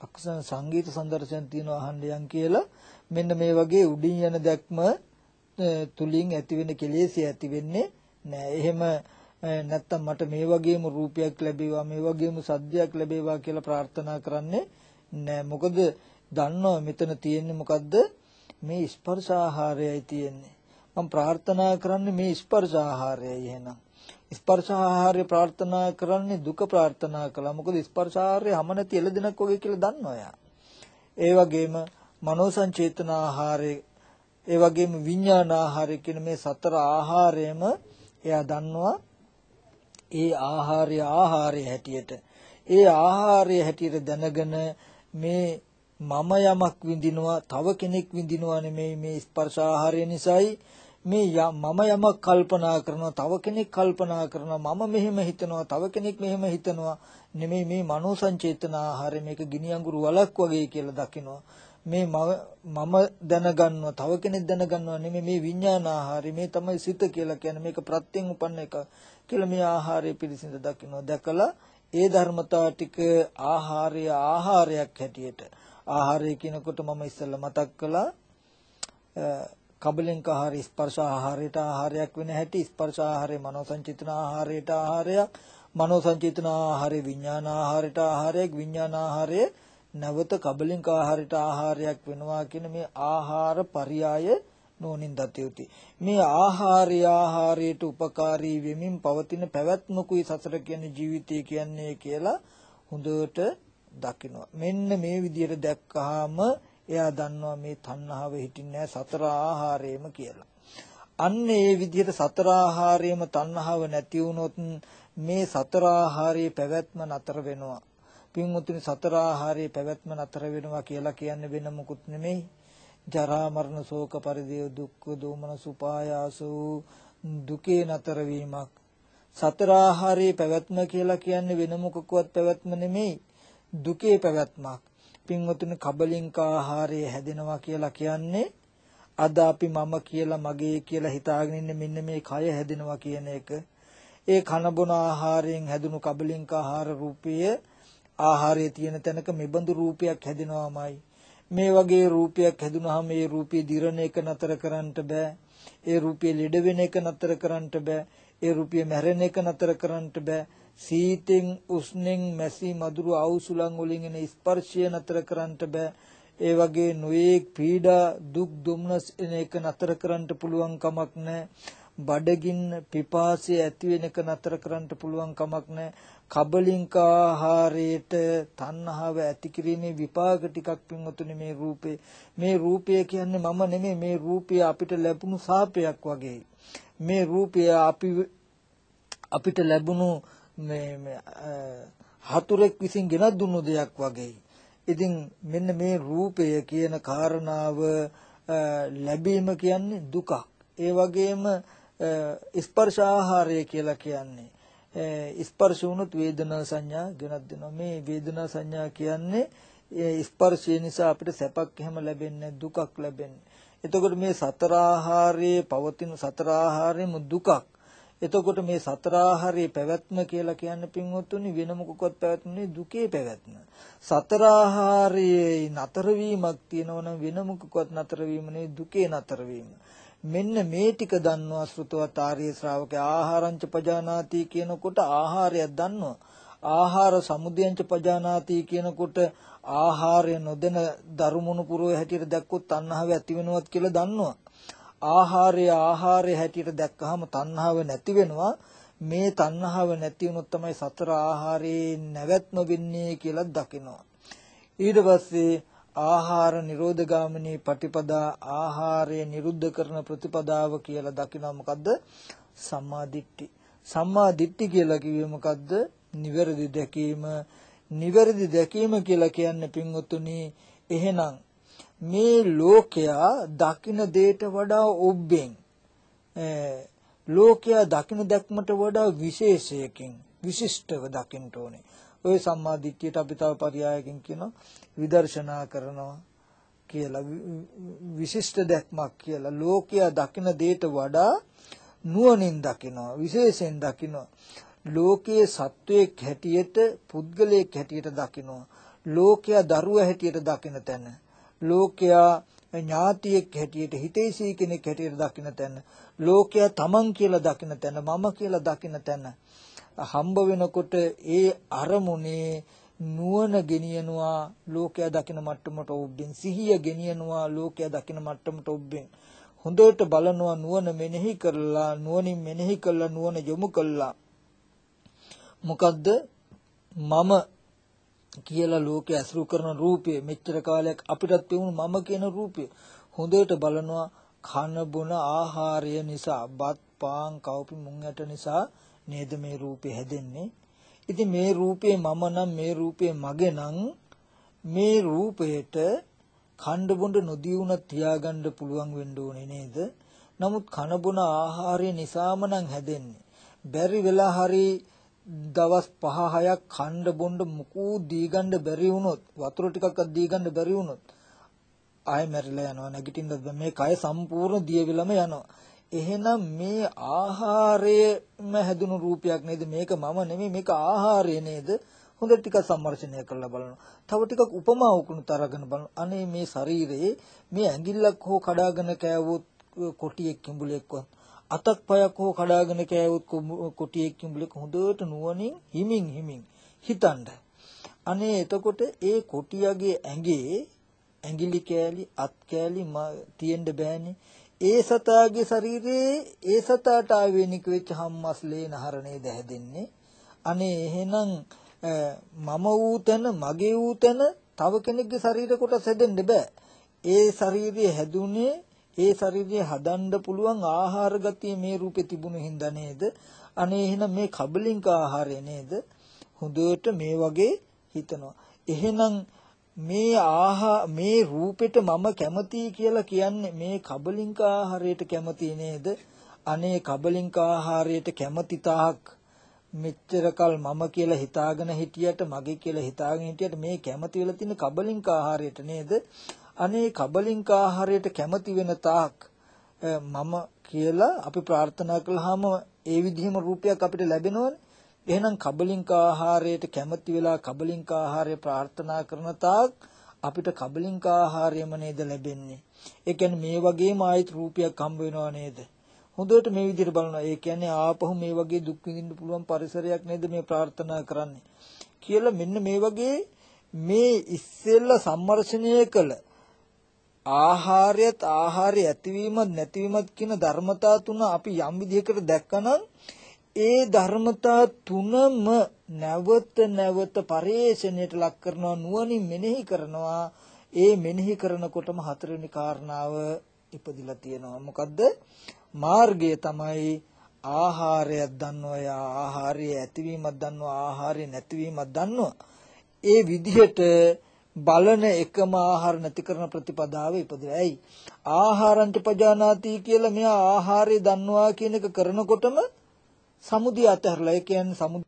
Speaker 1: ලක්ෂණ සංගීත සම්දර්ශන තියෙනවා අහන්න යන් කියලා. මෙන්න මේ වගේ උඩින් යන දැක්ම තුලින් ඇතිවෙන කෙලෙසිය ඇති වෙන්නේ නෑ. එහෙම නැත්තම් මට මේ වගේම රූපයක් ලැබේවා මේ වගේම සද්දයක් ලැබේවා කියලා ප්‍රාර්ථනා කරන්නේ නෑ මොකද දන්නවා මෙතන තියෙන්නේ මොකද්ද මේ ස්පර්ශ ආහාරයයි තියෙන්නේ මම ප්‍රාර්ථනා කරන්නේ මේ ස්පර්ශ ආහාරයයි එහෙනම්. ස්පර්ශ ආහාරය ප්‍රාර්ථනා කරන්නේ දුක ප්‍රාර්ථනා කළා. මොකද ස්පර්ශ ආහාරය හැම නැති එළදෙනක් වගේ කියලා දන්නවා යා. ඒ වගේම මනෝ සංචේතන ආහාරය ඒ වගේම විඥාන ආහාරය කියන මේ සතර ආහාරයම එයා දන්නවා ඒ ආහාරය ආහාරය හැටියට. ඒ ආහාරය හැටියට දැනගෙන මේ මම යමක් විඳිනවා තව කෙනෙක් විඳිනවා නෙමෙයි මේ ස්පර්ශ ආහාරය නිසායි. මේ මම යමක් කල්පනා කරනවා තව කෙනෙක් කල්පනා කරනවා මම මෙහෙම හිතනවා තව කෙනෙක් මෙහෙම හිතනවා නෙමෙයි මේ මනෝ සංචේතන ආහාරය මේක ගිනි අඟුරු වලක් වගේ කියලා දකිනවා. මේ මම දැනගන්නවා තව කෙනෙක් දැනගන්නවා නෙමෙයි මේ විඥාන ආහාරය මේ තමයි සිත කියලා කියන්නේ. මේක ප්‍රත්‍යයෙන් උපන්න එක කියලා මේ ආහාරය පිළිසිඳ දකිනවා දැකලා ඒ ධර්මතාව ටික ආහාරය ආහාරයක් හැටියට. ආහාරය කියනකොට මම ඉස්සෙල්ලා මතක් කළා කබලින්ක ආහාරය ස්පර්ශ ආහාරයට ආහාරයක් වෙන හැටි. ස්පර්ශ ආහාරය මනෝ සංචිතන ආහාරයට ආහාරයක්. මනෝ සංචිතන ආහාරය විඥාන ආහාරයට ආහාරයක්. විඥාන ආහාරය නැවත කබලින්ක ආහාරයට ආහාරයක් වෙනවා කියන මේ ආහාර පරියාය නෝනින් දත යුතුයි. මේ ආහාරය ආහාරයට උපකාරී වෙමින් පවතින පැවැත්මකුයි සසර කියන්නේ ජීවිතය කියන්නේ කියලා හොඳට දකිනවා. මෙන්න මේ විදිහට දැක්කහම එයා දන්නවා මේ තණ්හාව හිටින්නේ සතර ආහාරයේම කියලා. අන්න ඒ විදිහට සතර ආහාරයේම තණ්හාව නැති වුණොත් මේ සතර ආහාරයේ පැවැත්ම නතර වෙනවා. පින්වතුනි සතර ආහාරයේ පැවැත්ම නතර වෙනවා කියලා කියන්නේ වෙන මොකුත් නෙමෙයි. ජරා මරණ ශෝක පරිදේව දුක්ඛ දෝමන සුපායාසු දුකේ නතර වීමක්. සතර ආහාරයේ පැවැත්ම කියලා කියන්නේ වෙන මොකකවත් පැවැත්ම නෙමෙයි දුකේ පැවැත්මක්. පින්වතුනි කබලින්ක ආහාරය හැදෙනවා කියලා කියන්නේ අද අපි මම කියලා මගේ කියලා හිතාගෙන ඉන්න මෙන්න මේ කය හැදෙනවා කියන එක. ඒ කන බොන ආහාරයෙන් හැදුණු කබලින්ක ආහාර රූපය ආහාරයේ තියෙන තැනක මෙබඳු රූපයක් හැදෙනවාමයි. මේ වගේ රූපයක් හැදුනහම ඒ රූපේ දිරණ එක නතර කරන්නට බෑ. ඒ රූපේ ලෙඩ වෙන එක නතර කරන්නට බෑ. ඒ රූපය මැරෙන එක නතර කරන්නට බෑ. සීතෙන් උස්නෙන් මැසි මදුරු අවුසුලන් වලින් එන ස්පර්ශය නතර කරන්නට බෑ. ඒ වගේ නොයේක් පීඩා දුක් දුම්නස් එන එක නතර කරන්නට පුළුවන් කමක් නැහැ බඩගින්න පිපාසය ඇති වෙන එක නතර කරන්නට පුළුවන් කමක් නැහැ කබලින්ක ආහාරයට තණ්හාව ඇති කිරීමේ විපාක ටිකක් පින්වතුනි මේ රූපේ මේ රූපය කියන්නේ මම නෙමෙයි මේ රූපය අපිට ලැබුණු සාපයක් වගේ මේ රූපය අපි අපිට ලැබුණු මේ හතුරෙක් විසින් ගෙනත් දුන්නු දෙයක් වගේ. ඉතින් මෙන්න මේ රූපය කියන කාරණාව ලැබීම කියන්නේ දුකක්. ඒ වගේම ස්පර්ශ ආහාරය කියලා කියන්නේ ස්පර්ශ වුණොත් වේදනා සංඥා ගෙනත් දෙනවා. මේ වේදනා සංඥා කියන්නේ ස්පර්ශය නිසා අපිට සැපක් එහෙම ලැබෙන්නේ දුකක් ලැබෙන්නේ. එතකොට මේ සතර ආහාරයේ පවතින සතර ආහාරයේම දුකක්. එතකොට මේ සතර ආහාරයේ පැවැත්ම කියලා කියන්නේ පින්වත්තුනි වෙන මොකක්වත් පැවැත්මනේ දුකේ පැවැත්ම. සතර ආහාරයේ නතර වීමක් තියෙනවනම් වෙන මොකක්වත් නතර වීම දුකේ නතර වීම. මෙන්න මේ ටික දන්නවා ශ්‍රුතවත් ආර්ය ශ්‍රාවකයා ආහාරංච පජානාති කියනකොට ආහාරයක් දන්නවා. ආහාර සමුදයංච පජානාති කියනකොට ආහාරය නොදෙන දරුමුණු පුරෝ හැටියට දැක්කොත් තණ්හාව ඇති වෙනවත් කියලා දන්නවා. ආහාරය ආහාරය හැටියට දැක්කහම තණ්හාව නැති වෙනවා. මේ තණ්හාව නැති වුණොත් තමයි සතර ආහාරයේ නැවැත්ම වෙන්නේ කියලා දකිනවා. ඊට පස්සේ ආහාර නිරෝධ ගාමිනී පටිපදා ආහාරය නිරුද්ධ කරන ප්‍රතිපදාව කියලා දකිනවා. මොකද්ද? සම්මා දිට්ඨි. සම්මා දිට්ඨි කියලා කිව්වේ මොකද්ද? නිවැරදි දැකීම. නිවැරදි දැකීම කියලා කියන්නේ පින්වතුනි එහෙනම් මේ ලෝකයා දකින දෙයට වඩා ඔබ්බෙන් ලෝකයා දකින දැක්මට වඩා විශේෂයකින් විශිෂ්ටව දකින්න ඕනේ. ওই සම්මා දිට්ඨියට අපි තව පරයයකින් කියනවා විදර්ශනා කරනවා කියලා විශිෂ්ට දැක්මක් කියලා. ලෝකයා දකින දෙයට වඩා නුවණින් දකිනවා විශේෂයෙන් දකිනවා. ලෝකයේ සත්වයක් හැටියට පුද්ගලයෙක් හැටියට දකිනවා. ලෝකයා දරුවා හැටියට දකින තැන. ලෝකයා ඥාතියෙක් හැටියට හිතේසී කෙනෙක් හැටියට දකින තැන. ලෝකයා තමන් කියලා දකින තැන මම කියලා දකින තැන. හම්බ වෙනකොට ඒ අරමුණේ නුවණ ගෙනියනවා ලෝකයා දකින මට්ටමට ඔබෙන් සිහිය ගෙනියනවා ලෝකයා දකින මට්ටමට ඔබෙන් හොඳට බලනවා නුවණ මෙනෙහි කරලා නුවණින් මෙනෙහි කරලා නුවණ යොමු කළා. මොකද්ද? මම කියලා ලෝකේ ඇසුරු කරන රූපය. මෙච්චර කාලයක් අපිටත් පෙවුණු මම කියන රූපය. හොඳට බලනවා කන බොන ආහාරය නිසා බත් පාන් කව්පි මුං ඇට නිසා නේද මේ රූපේ හැදෙන්නේ? ඉතින් මේ රූපේ මම නම් මේ රූපේ මගේ නම් මේ රූපයට කණ්ඩ බොඬ නොදී වුණත් තියාගන්න පුළුවන් වෙන්න ඕනේ නේද? නමුත් කන බොන ආහාරය නිසාම නම් හැදෙන්නේ. බැරි වෙලා හරි දවස් 5 6ක් කණ්ඩ බොඬ මුකු දීගන්න බැරි වුණොත් වතුර ටිකක්වත් දීගන්න බැරි වුණොත් ආයෙ මැරිලා යනවා නැගිටින්න මේ කය සම්පූර්ණ දියවිලම යනවා. එහෙනම් මේ ආහාරයම හැදුණු රූපයක් නේද මේක මම නෙමෙයි මේක ආහාරය නේද හොඳ ටිකක් සම්මර්ෂණය කරලා බලනවා තව ටිකක් උපමා උකුණු තරගෙන බලනවා අනේ මේ ශරීරයේ මේ ඇඟිල්ලක් හෝ කඩාගෙන කෑවොත් කොටියෙක් කිඹුලෙක්වත් අතක් පයක් හෝ කඩාගෙන කෑවොත් කොඹ- කොටියෙක් කිඹුලෙක් හොඳට නුවණින් හිමින් හිමින් හිතන්න. අනේ එතකොට ඒ කොටියගේ ඇඟේ ඇඟිලි කෑලි අත් කෑලි ම- තියෙන්න බෑනේ. ඒ සතාගේ ශරීරයේ ඒ සතාට ආවේනික වෙච්ච හම්මස් ලේ නහර නේද හැදෙන්නේ. අනේ එහෙනම් අ, මම වූ තැන මගේ වූ තැන තව කෙනෙක්ගේ ශරීර කොටස් හැදෙන්න බෑ. ඒ ශරීරය හැදුනේ ඒ ශරීරය හදන්න පුළුවන් ආහාර ගතිය මේ රූපේ තිබුණු හින්දා නේද? අනේ එහෙනම් මේ කබලින්ක ආහාරය නේද? හොඳට මේ වගේ හිතනවා. එහෙනම් මේ ආහා මේ රූපෙට මම කැමතියි කියලා කියන්නේ මේ කබලින්ක ආහාරයට කැමති නේද? අනේ කබලින්ක ආහාරයට කැමති තාක් මෙච්චරකල් මම කියලා හිතාගෙන හිටියට මගේ කියලා හිතාගෙන හිටියට මේ කැමති වෙලා තියෙන කබලින්ක ආහාරයට නේද? අනේ කබලින්ක ආහාරයට කැමති වෙන තාක් අ, මම කියලා අපි ප්‍රාර්ථනා කළාම ඒ විදිහම රූපයක් අපිට ලැබෙනවනේ. එහෙනම් කබලින්ක ආහාරයට කැමති වෙලා කබලින්ක ආහාරය ප්‍රාර්ථනා කරන තාක් අපිට කබලින්ක ආහාරයම නේද ලැබෙන්නේ. ඒ කියන්නේ මේ වගේම ආයිත් රූපයක් හම්බ වෙනව නේද? හොඳට මේ විදිහට බලනවා. ඒ කියන්නේ ආපහු මේ වගේ දුක් විඳින්න පුළුවන් පරිසරයක් නේද මේ ප්‍රාර්ථනා කරන්නේ කියලා මෙන්න මේ වගේ මේ ඉස්සෙල්ලා සම්මර්ෂණය කළ ආහාරයත් ආහාරය ඇතිවීමත් නැතිවීමත් කියන ධර්මතා තුන අපි යම් විදිහකට දැක්කනම් ඒ ධර්මතා තුනම නැවත නැවත පරේෂණයට ලක් කරනවා නුවණින් මෙනෙහි කරනවා ඒ මෙනෙහි කරනකොටම හතරවෙනි කාරණාව ඉපදිලා තියෙනවා මොකද්ද මාර්ගය තමයි ආහාරයක් දන්නවා යා ආහාරය ඇතිවීමක් දන්නවා ආහාරය නැතිවීමක් දන්නවා ඒ විදිහට බලන එකම ආහාර නැති කරන ප්‍රතිපදාව ඉපදෙයි. ඇයි? ආහාරංච පජානාති කියලා මෙයා ආහාරය දන්නවා කියන එක කරනකොටම සමුදිය අතහැරලා ඒ කියන්නේ සමුදිය